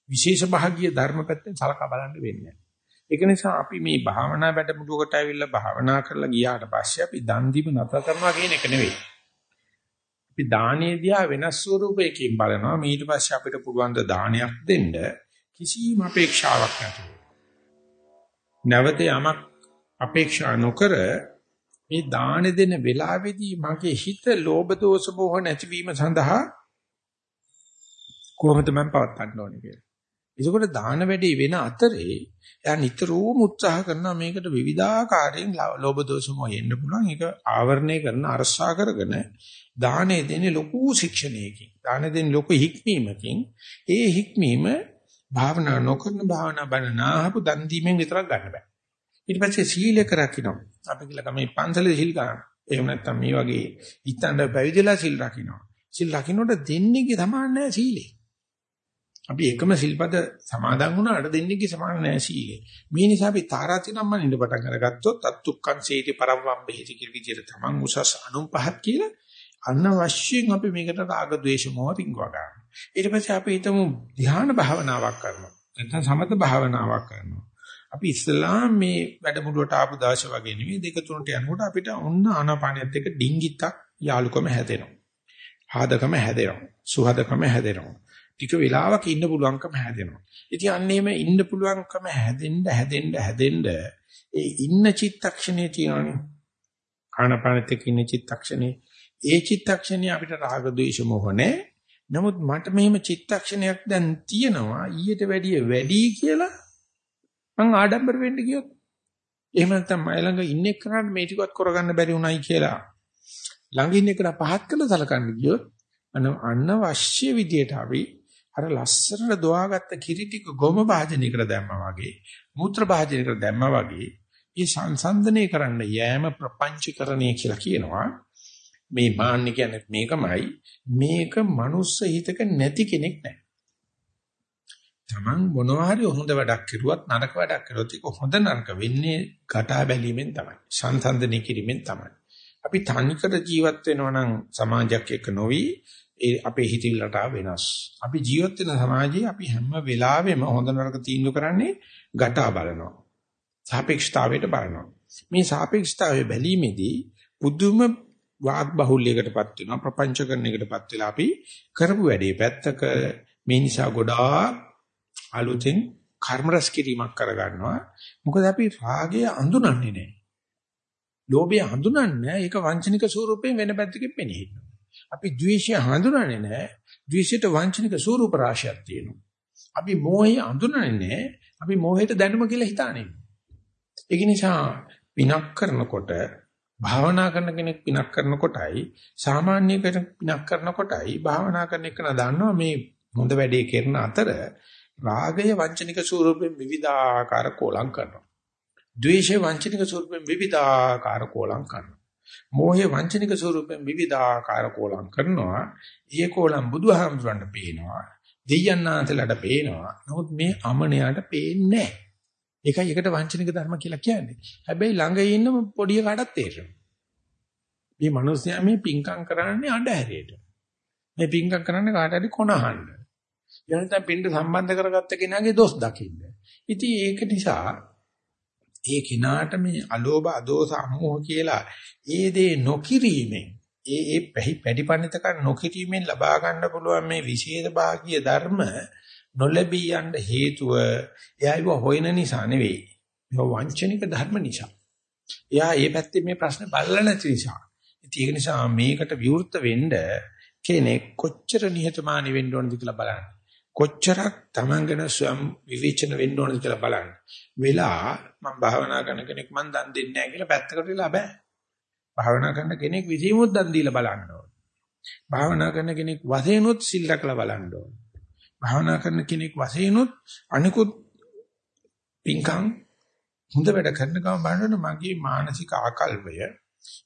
විශේෂ භාගීය ධර්ම පැත්තෙන් සලකා බලන්න වෙන්නේ. ඒක නිසා අපි මේ භාවනා වැඩමුළුවකට ඇවිල්ලා භාවනා කරලා ගියාට පස්සේ අපි දන් දීම නතර කරනවා කියන එක නෙවෙයි. අපි දානේ දිහා වෙනස් ස්වරූපයකින් බලනවා. ඊට පස්සේ අපිට පුළුවන් ද දානයක් දෙන්න කිසිම අපේක්ෂාවක් නැතුව. නැවත යමක් අපේක්ෂා නොකර මේ දාන දෙන වෙලාවේදී මගේ හිත ලෝභ දෝෂ මොහ නැතිවීම සඳහා කොහොමද මම පවත්වන්න ඕනේ කියලා. ඒකෝට දාන වැඩි වෙන අතරේ එයා නිතරම උත්සාහ කරනවා මේකට විවිධාකාරයෙන් ලෝභ දෝෂ මොහ එන්න පුළුවන්. ඒක ආවරණය කරන අරසා කරගෙන දානේ දෙන්නේ ලොකු ශික්ෂණයකින්. දාන දෙන්නේ ලොකු හික්මීමකින්. ඒ හික්මීම භාවනා නොකරන භාවනා බණ නාහපු දන් දීමෙන් විතරක් ගන්න බෑ. ඊට පස්සේ සීලයක රකින්න. අපි කියලා මේ පන්සලේ සිල් ගන්න. එහෙම නැත්නම් මේ වගේ ඉත්තන්ද පැවිදිලා සිල් රකින්න. සිල් රකින්නට දෙන්නේගේ සමාන නැහැ සීලේ. අපි එකම සිල්පද සමාදන් වුණාට දෙන්නේගේ සමාන නැහැ සීලේ. මේ නිසා අපි තාරාතිනම් මනින්න පටන් අරගත්තොත් අත්තුක්කං සීති පරවම් බෙහෙති කිල් විදියට තමන් උසස් අනුන් පහත් කියලා අනවශ්‍යයෙන් අපි මේකට රාග ద్వේෂ මොහ රිංගවා ගන්නවා. ඊට පස්සේ අපි හිතමු ධ්‍යාන භාවනාවක් කරනවා. නැත්නම් සමත භාවනාවක් කරනවා. අපි ඉස්ලාම් මේ වැඩමුළුවට ආපු දාශ වගේ නෙවෙයි දෙක තුනට යනකොට අපිට ඔන්න ආනාපානියත් එක්ක ඩිංගිත්තක් යාලුකම හැදෙනවා. හාදකම හැදෙනවා. සුහදකම හැදෙනවා. ටික වෙලාවක ඉන්න පුළුවන්කම හැදෙනවා. ඉතින් අන්නේම ඉන්න පුළුවන්කම හැදෙන්න හැදෙන්න හැදෙන්න ඒ ඉන්න චිත්තක්ෂණේ තියෙනනේ. ආනාපානෙත් එක්ක ඉන්න චිත්තක්ෂණේ ඒ චිත්තක්ෂණේ අපිට රාග ద్వේෂ මොහ නැහැ. නමුත් මට මෙහෙම චිත්තක්ෂණයක් දැන් තියෙනවා ඊට වැඩිය වැඩි කියලා මං ආඩම්බර වෙන්න ගියොත් එහෙම නැත්නම් මයි ළඟ ඉන්න එක්කනට මේ ටිකවත් කරගන්න බැරි උනායි කියලා ළඟ ඉන්න එකට පහත් කළ සලකන්න ගියොත් අනවශ්‍ය විදියට අපි අර ලස්සනට දොවාගත්ත කිරි ටික ගොම භාජනයකට දැම්මා වගේ මූත්‍ර භාජනයකට දැම්මා වගේ මේ සංසන්දනය කරන්න යෑම ප්‍රපංචකරණය කියලා කියනවා. මේ මාන්න කියන්නේ මේකමයි. මේක මනුස්ස හිතක නැති කෙනෙක් නැහැ Taman මොනවා හරි හොඳ වැඩක් කරුවත් නරක වැඩක් කරුවත් ඒක හොඳ නරක වෙන්නේ කටා බැලීමෙන් තමයි. සංසන්දනය කිරීමෙන් තමයි. අපි තනිකර ජීවත් වෙනවා නම් සමාජයක් එක්ක නොවි ඒ අපේ හිතවිල්ලට වෙනස්. අපි ජීවත් වෙන සමාජයේ අපි හැම වෙලාවෙම හොඳ නරක තීන්දුව කරන්නේ ගටා බලනවා. සාපේක්ෂතාවයට බලනවා. මේ සාපේක්ෂතාවය බැලීමේදී පුදුම වාග් බහුල්‍යයකටපත් වෙනවා ප්‍රපංචකරණයකටපත් වෙලා අපි කරපු වැඩේ පැත්තක මේ නිසා ගොඩාක් අලුතෙන් කර්ම රැස් කිරීමක් කරගන්නවා. මොකද අපි රාගය අඳුනන්නේ නැහැ. ලෝභය හඳුනන්නේ ඒක වංචනික ස්වරූපයෙන් වෙන පැත්තකින් පෙනී හිටිනවා. අපි ද්වේෂය හඳුනන්නේ නැහැ. ද්වේෂයට වංචනික ස්වරූප රාශියක් තියෙනවා. අපි මෝහය හඳුනන්නේ නැහැ. අපි මෝහයට දැනුම කියලා හිතානේ. ඒක නිසා විනක් කරනකොට භාවනා කරන කෙනෙක් පිනක් කරනකොටයි සාමාන්‍ය කෙනෙක් පිනක් කරනකොටයි භාවනා කරන එක දන්නවා මේ හොඳ වැඩේ කරන අතර රාගය වංචනික ස්වරූපයෙන් විවිධාකාර කෝලම් කරනවා. ද්වේෂය වංචනික ස්වරූපයෙන් විවිධාකාර කෝලම් කරනවා. මෝහයේ වංචනික ස්වරූපයෙන් විවිධාකාර කෝලම් කරනවා. ඒ කෝලම් බුදුහාමුදුරන්ට පේනවා. දෙයයන්ාන්තලට පේනවා. නමුත් මේ අමනයාට පේන්නේ නැහැ. ඒකයි එකට වංචනික ධර්ම කියලා කියන්නේ. හැබැයි ළඟ ඉන්න පොඩි කාටත් තේරෙනවා. මේ මිනිස්යා මේ පිංකම් කරන්නේ අඬහැරේට. මේ පිංකම් කරන්නේ කාට හරි කොනහන්න. යනතම් පින්ඩ සම්බන්ධ කරගත්ත කෙනාගේ දොස් දකින්න. ඉතින් ඒක නිසා ඒ කිනාට මේ අලෝභ අදෝස අමෝහ කියලා ඒ දේ නොකිරීමෙන් ඒ ඒ පැහි පැඩිපණිතකම් නොකිරීමෙන් ලබා ගන්න පුළුවන් මේ විශේෂ භාගීය ධර්ම නොලැබී යන්න හේතුව එයාව හොයන නිසා නෙවෙයි. මේ වංචනික ධර්ම නිසා. එයා ඒ පැත්තේ මේ ප්‍රශ්න බලලා නැති නිසා. ඒක නිසා මේකට විවෘත වෙන්න කෙනෙක් කොච්චර නිහතමානී වෙන්න ඕනද කියලා බලන්න. කොච්චරක් Taman ගැන ස්වයං විවේචන වෙන්න ඕනද කියලා බලන්න. වෙලා මම භාවනා කරන කෙනෙක් මං දන් දෙන්නේ නැහැ කියලා පැත්තකට වෙලා බෑ. භාවනා කරන කෙනෙක් විසීමුත් දන් දීලා බලන්න ඕන. භාවනා කරන කෙනෙක් වශයෙන්ුත් සිල් රැකලා බලන්න ඕන. භාවනා කරන කෙනෙක් වශයෙන්ුත් අනිකුත් පින්කම් හොඳ වැඩ කරන ගමන් බලනකොට මගේ මානසික ආකල්පය එහෙම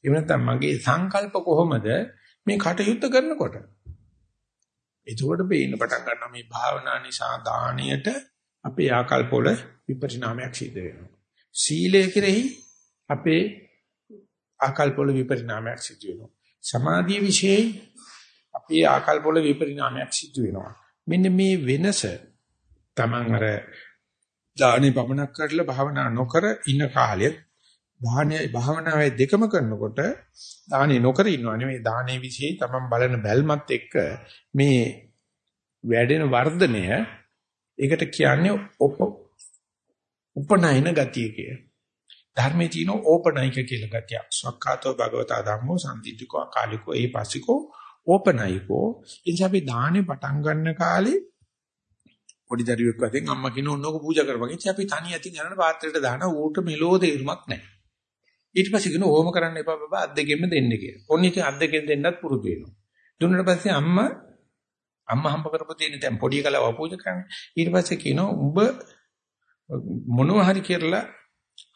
නැත්නම් මගේ සංකල්ප කොහොමද මේ කටයුත්ත කරනකොට එතකොට බේින්න පටන් ගන්නවා මේ භාවනා නිසා දාණයට අපේ ආකල්පවල විපරිණාමයක් සිද්ධ වෙනවා. සීලය කෙරෙහි අපේ ආකල්පවල විපරිණාමයක් සිද්ධ වෙනවා. සමාධිය વિશેයි අපේ ආකල්පවල විපරිණාමයක් සිද්ධ වෙනවා. මෙන්න මේ වෙනස Taman අර දානේ පමනක් කරලා භාවනා නොකර ඉන්න කාලෙත් දානේ භාවනාවේ දෙකම කරනකොට දානේ නොකර ඉන්නවා නෙමෙයි දානේ વિશે තමන් බලන බැල්මත් එක්ක මේ වැඩෙන වර්ධනය ඒකට කියන්නේ උපනයන ගතිය කිය. ධර්මයේ තියෙන ඕපනයික කියලා ගතියක්. සක්කාතෝ භගවතා ධම්මෝ සම්දිත්තිකෝ අකාලිකෝ ඒ පස්සිකෝ ඕපනයිකෝ. ඉතින් අපි දානේ පටන් ගන්න කාලේ පොඩි දරුවෙක් වශයෙන් අම්මා කියන ඕනෝක පූජා කරපන්. ඉතින් අපි තනි යතින් යන පාත්‍රයට දාන ඌට මෙලෝ තේරුමක් නැහැ. ඊට පස්සේ කියන ඕම කරන්න එපා බබා අත් දෙකෙන්ම දෙන්න කියලා. ඔන්න ඉතින් අත් දෙකෙන් දෙන්නත් පුරුදු වෙනවා. දුන්නාට පස්සේ අම්මා අම්මා හම්බ කරපු තියෙන දැන් පොඩි කලාව පූජා කරන්නේ. ඊට පස්සේ කියනවා උඹ මොනවා හරි කියලා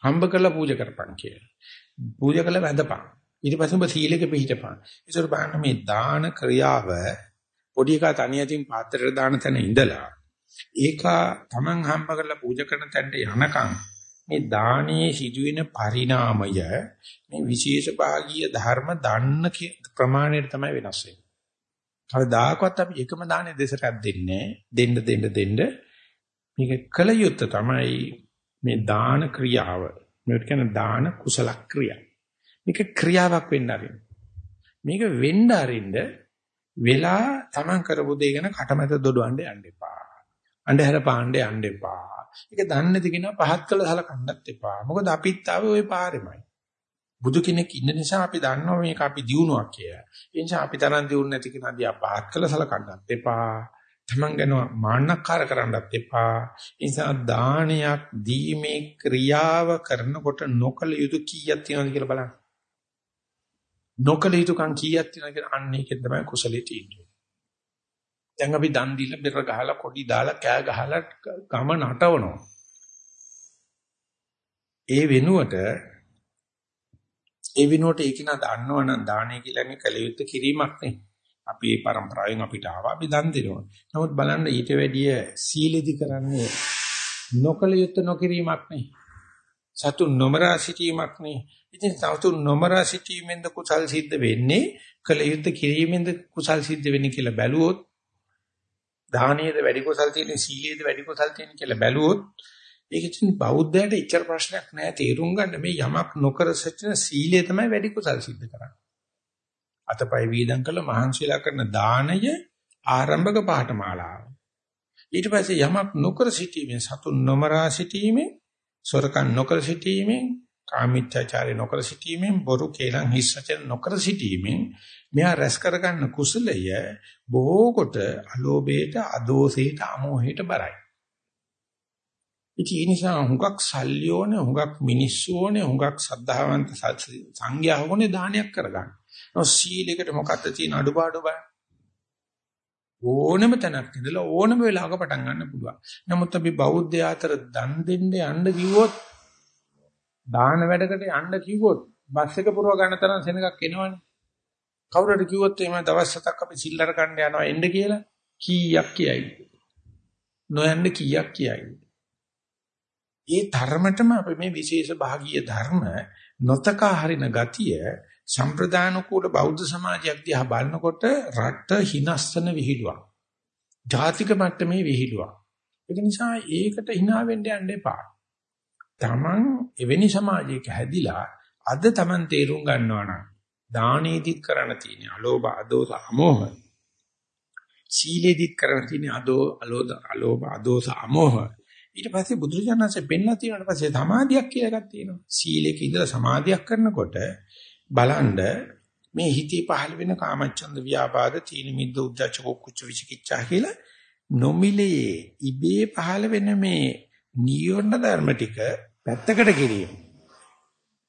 හම්බ කරලා පූජා කරපන් කියලා. පූජා කළා වැඳපන්. ඊට පස්සේ ඔබ සීලෙක පිළිපදපන්. ඒසොර බලන්න මේ දාන ක්‍රියාව පොඩි එකා තනියකින් පාත්‍රයට දාන තැන ඉඳලා ඒක තමන් හම්බ කරලා පූජා කරන තැනට යනකම් මේ දානයේ සිදුවෙන පරිණාමය මේ විශේෂ භාගීය ධර්ම දන්න ප්‍රමාණයට තමයි වෙනස් වෙන්නේ. කවදාකවත් අපි එකම දානේ දෙසටක් දෙන්නේ දෙන්න දෙන්න දෙන්න මේක කල යුත්තේ තමයි මේ දාන ක්‍රියාව. මේකට කියන දාන කුසල ක්‍රියා. මේක ක්‍රියාවක් වෙන්න ආරින්න. මේක වෙන්න ආරින්න වෙලා Taman කරපු දේ ගැන කටමැත දොඩවන්න යන්න එපා. අන්ධහැර පාණ්ඩේ යන්න එපා. ඒක දන්නේ නැති කෙනා පහත් කළ සලකන්නත් එපා. මොකද අපිත් ආවේ ওই පාරෙමයි. බුදු කෙනෙක් ඉන්න නිසා අපි දන්නවා මේක අපි දිනුවක් කියලා. ඒ නිසා අපි තරම් දිනුන නැති කෙනා දිහා පහත් කළ සලකන්නත් එපා. තමන් ගැන මාන්නක්කාර කරන්නත් එපා. ඒ නිසා දානයක් දීමේ ක්‍රියාව කරනකොට නොකල යුතු කීයක් තියෙනවද කියලා බලන්න. නොකල යුතුකම් කීයක් තියෙනවද කියලා අන්න ඒකෙන් තමයි කුසලයේ තියෙන්නේ. දැන් අපි දන් දීලා බෙර ගහලා කොඩි දාලා කෑ ගහලා ගම නටවනවා. ඒ වෙනුවට ඒ වෙනුවට ඒක නා දන්නවනම් දාණය කියලානේ කලියුත් කිරීමක් නේ. අපි මේ પરම්පරාවෙන් අපිට ආවා අපි දන් දෙනවා. නමුත් බලන්න ඊට වැඩිය සීලෙදි කරන්නේ නොකලියුත් නොකිරීමක් නේ. සතුන් නොමරා සිටීමක් නේ. ඉතින් සතුන් නොමරා සිටීමෙන්ද කුසල් සිද්ධ වෙන්නේ කලියුත් කිරීමෙන්ද කුසල් සිද්ධ වෙන්නේ කියලා බැලුවොත් දානයේද වැඩි කුසල් තියෙන සීලයේද වැඩි කුසල් තියෙන කියලා බැලුවොත් ඒක ඉතින් බෞද්ධයට ඉච්චර ප්‍රශ්නයක් නෑ තේරුම් ගන්න මේ යමක් නොකර සිටින සීලය තමයි වැඩි කුසල් සිද්ධ කරන්නේ. අතපය වීදම් කළ මහන්සියලා කරන දානය ආරම්භක පාඨමාලාව. ඊට පස්සේ යමක් නොකර සිටීමෙන් සතුන් නොමරා සිටීමෙන් සොරකම් නොකර සිටීමෙන් කාමීච්ඡාචාරය නොකර සිටීමෙන් බොරු කේලම් හිස් වචන නොකර සිටීමෙන් මෙහා රැස් කරගන්න කුසලය බොහෝ කොට අලෝභයට අදෝසයට අමෝහයට බරයි. ඉතින් ඒ නිසා හුඟක් සල්ලි ඕනේ, හුඟක් මිනිස්සු ඕනේ, හුඟක් සද්ධාවන්ත සංඝයා ඕනේ දානයක් කරගන්න. නෝ සීලයකට මොකක්ද තියෙන අඩුපාඩු බලන්න. ඕනම තැනක් ඉඳලා ඕනම වෙලාවක පටන් ගන්න පුළුවන්. නමුත් අපි බෞද්ධ ආතර දන් දෙන්න යන්න කිව්වොත් දාන වැඩකට යන්න කිව්වොත් බස් එක පුරව ගන්න තරම් සෙනඟක් එනවනේ. කවුරුහරි කිව්වොත් එහෙම දවස් හතක් අපි සිල්ලර ගන්න යනවා එන්න කියලා කීයක් කියයි. නොයන්න කීයක් කියයි. ඒ ධර්මතම අපි මේ විශේෂ භාගීය ධර්ම නොතකා හරින ගතිය සම්ප්‍රදාන කූල බෞද්ධ සමාජයක් දිහා බලනකොට රට හිනස්සන විහිළුවක්. ජාතික මට්ටමේ විහිළුවක්. ඒක නිසා ඒකට hina වෙන්න යන්න එපා. Taman එවැනි සමාජයක හැදිලා අද Taman තේරුම් ගන්නවා නම් දානේදිත් කරන්න තියෙන අලෝභ අදෝස අමෝහ. සීලේදිත් කරන්න තියෙන අදෝ අලෝධ අලෝභ අදෝස අමෝහ. ඊට පස්සේ බුදුරජාණන්සේ පෙන්ලා තියෙනට පස්සේ සමාධියක් කියලා එකක් තියෙනවා. සීලේක ඉඳලා සමාධියක් කරනකොට බලන්න මේ හිතේ පහළ වෙන කාමච්ඡන්ද ව්‍යාපාද තීන මිද්ද උද්ධච්ච කුච්ච විචිකිච්ඡා කියලා නොමිලේ ඉබේ පහළ වෙන මේ නියෝණ ධර්ම ටික පැත්තකට කිරීම.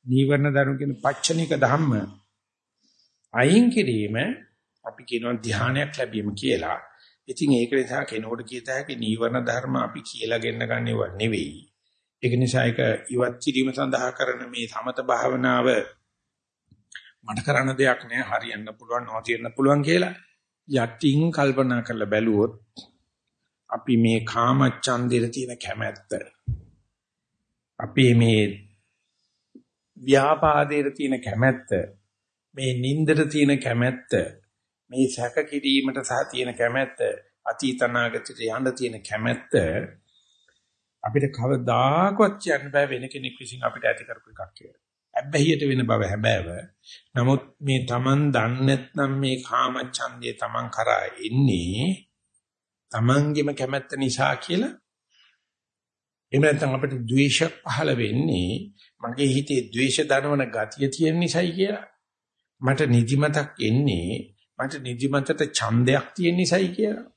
නීවරණ ධර්ම කියන පච්චනික ධම්ම අයින් කිරීම අපි කියනවා ධානයක් ලැබීම කියලා. ඉතින් ඒක නිසා කෙනෙකුට කියත හැකි නීවරණ ධර්ම අපි කියලා ගෙන්න ගන්නව නෙවෙයි. ඒක නිසා ඒක ඉවත් කිරීම සඳහා කරන මේ සමත භාවනාව මට කරන්න දෙයක් නෑ හරියන්න පුළුවන් නොතියන්න පුළුවන් කියලා යටින් කල්පනා කරලා බැලුවොත් අපි මේ කාමච්ඡන්දෙට තියෙන කැමැත්ත. අපි මේ ව්‍යාපාදයට තියෙන කැමැත්ත. මේ නින්දට තියෙන කැමැත්ත. මේ සැක කිරීමට සහ තියෙන කැමැත්ත. අතීතනාගතයට යන්න තියෙන කැමැත්ත. අපිට කවදාකවත් කියන්න බෑ වෙන කෙනෙක් විසින් අපිට ඇති කරපු එකක් කියලා. අබ්බැහියට වෙන බව හැබෑව. නමුත් මේ Taman දන්නේ නැත්නම් මේ කාමච්ඡන්දය Taman කරා එන්නේ Tamanගෙම කැමැත්ත නිසා කියලා. එහෙම නැත්නම් අපිට ද්වේෂයක් පහළ වෙන්නේ මගේ හිතේ ද්වේෂ දනවන ගතිය තියෙන නිසායි කියලා. මට නිදිමතක් එන්නේ මට නිදිමතට ඡන්දයක් තියෙන නිසායි කියලා.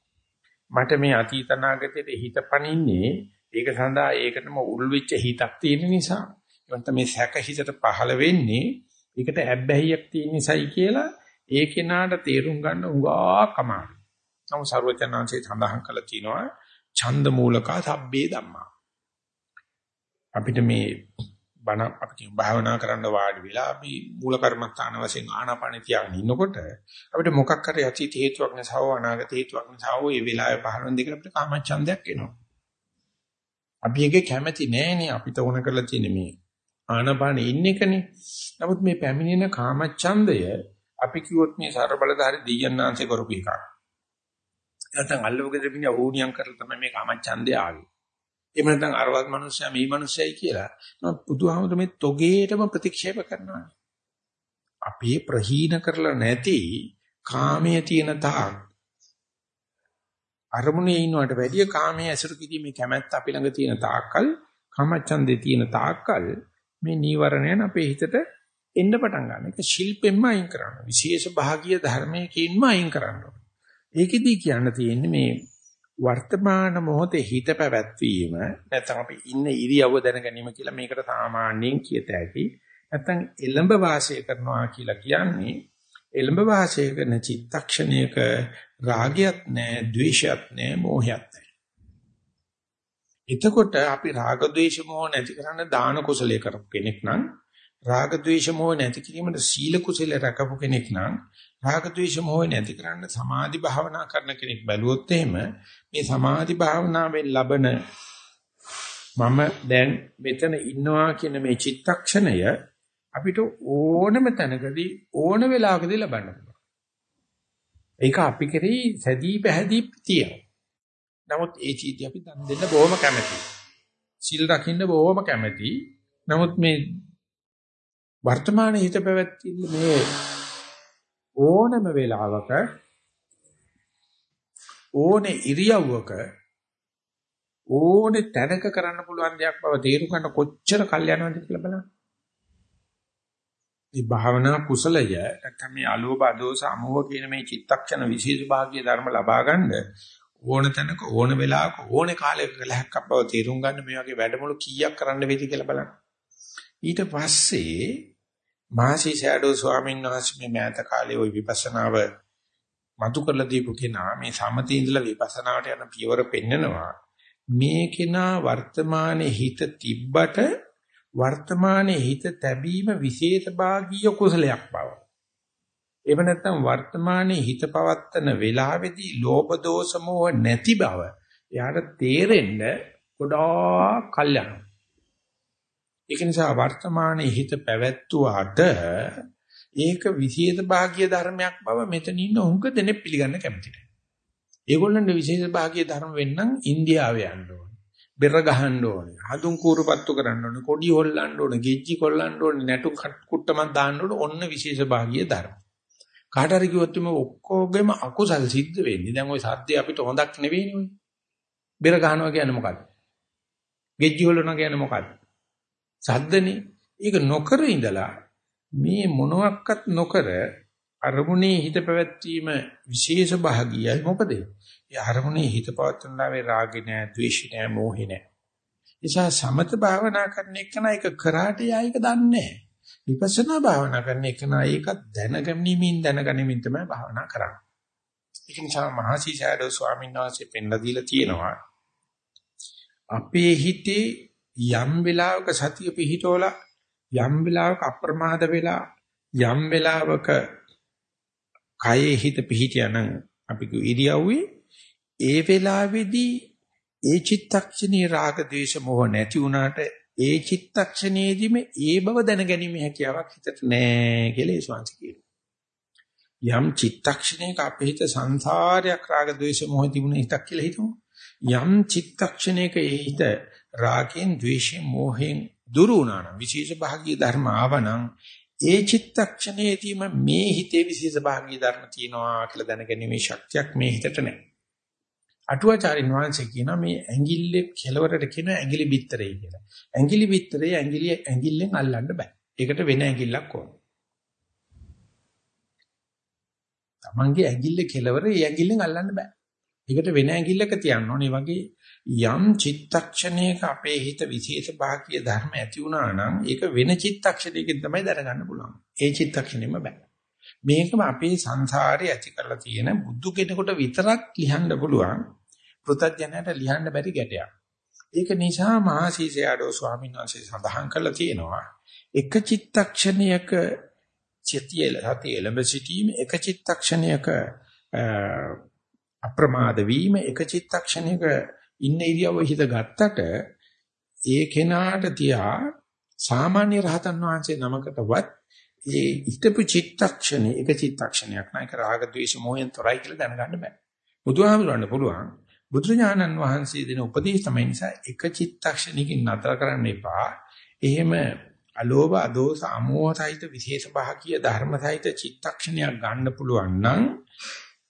මට මේ අතීත නාගතයේ හිත පනින්නේ ඒක සඳහා ඒකටම උල් වෙච්ච හිතක් තියෙන නිසා. එවන්ත මේ සැක හිතට පහළ වෙන්නේ ඒකට ඇබ්බැහියක් තියෙන නිසායි කියලා ඒ කෙනාට තේරුම් ගන්න උගා කමාරු. නමුත් සර්වචනාංශේ සඳහන් කළා තියෙනවා ඡන්ද මූලකා සබ්බේ ධම්මා. අපිට මේ බණ අපිට භාවනා කරන්න වාඩි වෙලා අපි මූල කර්මස්ථාන වශයෙන් ආනාපාන තියාගෙන ඉන්නකොට අපිට මොකක් හරි අතීත හේතුවක් නැසව අනාගත හේතුවක් නැසව ඒ වෙලාවේ පහළන දෙකට අපිට කාම ඡන්දයක් එනවා. අපි එකේ කැමැති නෑනේ අපිට ඕන කරලා තියෙන මේ ආනාපානෙ ඉන්න එකනේ. නමුත් මේ පැමිණෙන කාම ඡන්දය අපි කිව්වොත් මේ සර්බලධාරී දෙයයන්ාංශේ කරපු එකක්. නැත්නම් අල්ලවගෙන ඉන්න ඕනියම් කරලා තමයි මේ කාමච්ඡන්දය ආවේ. එහෙම නැත්නම් අරවත් මිනිස්සයා මේ මිනිස්සයයි කියලා මම බුදුහාමුදුර මේ තොගේටම ප්‍රතික්ෂේප කරනවා. අපේ ප්‍රහීන කරලා නැති කාමයේ තියෙන තාක් අරමුණේ ඉන්නවට වැඩිය කාමයේ ඇසුරු කිරීමේ කැමැත්ත අපි ළඟ තියෙන තාක්කල් කාමච්ඡන්දේ තියෙන තාක්කල් මේ නීවරණයන් අපේ හිතට එන්න පටන් ගන්න. ඒක ශිල්පෙන්ම අයින් කරන්න. විශේෂ භාගීය ධර්මයකින්ම අයින් කරන්න. ඒකෙදි කියන්න තියෙන්නේ මේ වර්තමාන මොහොතේ හිත පැවැත්වීම නැත්නම් අපි ඉන්න ඉරියව්ව දැන ගැනීම කියලා මේකට සාමාන්‍යයෙන් කියත හැකි. නැත්නම් එළඹ වාසය කරනවා කියලා කියන්නේ එළඹ වාසය කරන චිත්තක්ෂණයක රාගයක් නැහැ, ද්වේෂයක් නැහැ, මොහයක් නැහැ. එතකොට අපි රාග ද්වේෂ මොහ නැති කරන්න දාන කුසලයේ කරපු කෙනෙක් නම් රාග ද්වේෂ මොහ නැති කිරීමට සීල කුසල රැකපු කෙනෙක් නම් රාග ද්වේෂ මොහ නැති කරන්න සමාධි භාවනා කරන කෙනෙක් බැලුවොත් එහෙම මේ සමාධි භාවනාවෙන් ලබන මම දැන් මෙතන ඉන්නවා කියන මේ චිත්තක්ෂණය අපිට ඕනම තැනකදී ඕන වෙලාවකදී ලබන්න පුළුවන්. ඒක අපි කරේ සැදී පැහැදී තියෙනවා. නමුත් ඒ චීති අපි දන් දෙන්න බොහොම කැමැතියි. සිල් රකින්න බොහොම කැමැතියි. නමුත් මේ වර්තමාන හිත පැවැත්තිල්ල මේ ඕනම වෙලාවක ඕනේ ඉරියව්වක ඕනේ තැනක කරන්න පුළුවන් දෙයක් බව තේරු ගන්න කොච්චර කල් යනවද කියලා බලන්න. මේ භාවනා කුසලය නැත්නම් මේ අලෝභ අදෝස අමෝහ කියන මේ චිත්තක්ෂණ විශේෂ භාග්‍ය ධර්ම ලබා ගන්න ඕන තැනක ඕන වෙලාවක ඕනේ කාලයක කලහක් බව තේරුම් ගන්න මේ වගේ වැඩමුළු කීයක් කරන්න වෙයිද කියලා බලන්න. ඊට පස්සේ මහසි ෂැඩෝ ස්වාමීන් වහන්සේ මේ මෑත කාලේ ওই විපස්සනාව මතු කරලා දීපු කෙනා මේ සමතේ ඉඳලා විපස්සනාවට යන පියවර පෙන්නනවා මේ කෙනා වර්තමානයේ හිත තිබ්බට වර්තමානයේ හිත තැබීම විශේෂ භාගීය කුසලයක් බව. එහෙම නැත්නම් වර්තමානයේ හිත පවත්තන වේලාවේදී ලෝභ දෝෂ මොහ නැති බව එයාට තේරෙන්න ගොඩාක් කල් යනවා. ඒක නිසා වර්තමානයේ හිත පැවැත්වුවාට ඒක විශේෂ භාගීය ධර්මයක් බව මෙතන ඉන්න උඟ දෙනෙක් පිළිගන්න කැමති නැහැ. ඒගොල්ලන්ට විශේෂ භාගීය ධර්ම වෙන්නම් ඉන්දියාවේ යන්න ඕනේ. බෙර ගහන්න ඕනේ. හඳුන් කූරුපත්තු කරන්න ඕනේ. කොඩි හොල්ලන්න ඕනේ. ගෙජ්ජි කොල්ලන්න ඕනේ. නැටු කුට්ටමක් දාන්න ඕනේ. ඔන්න විශේෂ භාගීය ධර්ම. කාට හරි කිව්වොත් මේ ඔක්කොගෙම අකුසල් සිද්ධ වෙන්නේ. දැන් ওই සද්දේ අපිට හොඳක් නෙවෙයිනේ ඔය. බෙර ගහනවා කියන්නේ මොකද්ද? ගෙජ්ජි හොල්ලනවා කියන්නේ මොකද්ද? සද්දනේ. ඒක නොකර ඉඳලා මේ මොනවත් නොකර අරමුණේ හිත පැවැත්වීම විශේෂ භාගියයි මොකද? ඒ අරමුණේ හිත පවත්වනාවේ රාගය නෑ, ද්වේෂය නෑ, මෝහය නෑ. නිසා සමත භාවනා කරන එක නයික කරාට යයික දන්නේ නෑ. විපස්සනා භාවනා කරන එක නයික දැනගැනීමෙන් දැනගැනීමෙන් තමයි භාවනා කරන්නේ. ඒක නිසා මහසි සයඩෝ ස්වාමීන් වහන්සේ පෙන්ලා දීලා තියෙනවා. අපේ හිතේ යම් වෙලාවක සතිය පිහිටෝලා යම් වෙලාවක අප්‍රමාද වෙලා යම් වෙලාවක කයේ හිත පිහිටියානම් අපි කිව් ඉරියව්වේ ඒ වෙලාවේදී ඒ චිත්තක්ෂණී රාග ද්වේෂ මොහ නැති වුණාට ඒ චිත්තක්ෂණයේදීම ඒ බව දැනගැනීමේ හැකියාවක් හිතට නැහැ කියලා ඒ ස්වාමීන් කියනවා. යම් චිත්තක්ෂණයක අපේ හිත සංසාරයක් රාග ද්වේෂ මොහ තිබුණ හිතක් කියලා හිතමු. යම් චිත්තක්ෂණයක ඒ හිත රාගෙන් ద్వේෂයෙන් මොහෙන් දුරු වුණා නම් විශේෂ භාගීය ධර්ම ආවනම් ඒ චිත්තක්ෂණයේදීම මේ හිතේ විශේෂ භාගීය ධර්ම තියෙනවා කියලා දැනගැනීමේ ශක්තියක් මේ හිතට නැහැ. අටුවාචාරින් වහන්සේ කියනවා මේ ඇඟිල්ලේ කෙලවරට කියන ඇඟිලි බිත්තරේ කියලා. ඇඟිලි බිත්තරේ ඇඟිලි ඇඟිල්ලෙන් අල්ලන්න බෑ. ඒකට වෙන ඇඟිල්ලක් ඕන. Tamange ඇඟිල්ලේ කෙලවර ඒ ඇඟිල්ලෙන් අල්ලන්න බෑ. ඒකට වෙන ඇඟිල්ලක තියන්න ඕනේ. වගේ යම් චිත්තක්ෂණයක අපේ හිත විශේෂ භාගීය ධර්ම ඇති වුණා නම් ඒක වෙන චිත්තක්ෂණයකින් තමයි දරගන්න පුළුවන්. ඒ චිත්තක්ෂණෙම බෑ. මේකම අපේ සංසාරේ ඇති කරලා තියෙන බුදු කෙනෙකුට විතරක් ලියන්න පුළුවන්. පෘථජනයට ලියන්න බැරි ගැටයක්. ඒක නිසා මහා සීසයාඩෝ ස්වාමීන් වහන්සේ සඳහන් කළා තියෙනවා. එක චිත්තක්ෂණයක චිතියල සතිය එළඹ සිටීම එක චිත්තක්ෂණයක අප්‍රමාද වීම එක චිත්තක්ෂණයක ඉන්න ඉරියව්ව හිත ගත්තට ඒ කෙනාට තියා සාමාන්‍ය රහතන් වහන්සේ නමකටවත් ඒ හිතපු චිත්තක්ෂණේ එක චිත්තක්ෂණයක් නයික රාග ద్వේෂ මොහෙන් තොරයි කියලා දැනගන්න බෑ. බුදුහාමුදුරන්න පුළුවන්. බුදුරජාණන් වහන්සේ දෙන උපදේශ තමයි නිසා එක චිත්තක්ෂණයකින් නතර කරන්න එපා. එහෙම අලෝභ අදෝස අමෝහසහිත විශේෂ භාගීය ධර්මසහිත චිත්තක්ෂණයක් ගන්න පුළුවන් නම්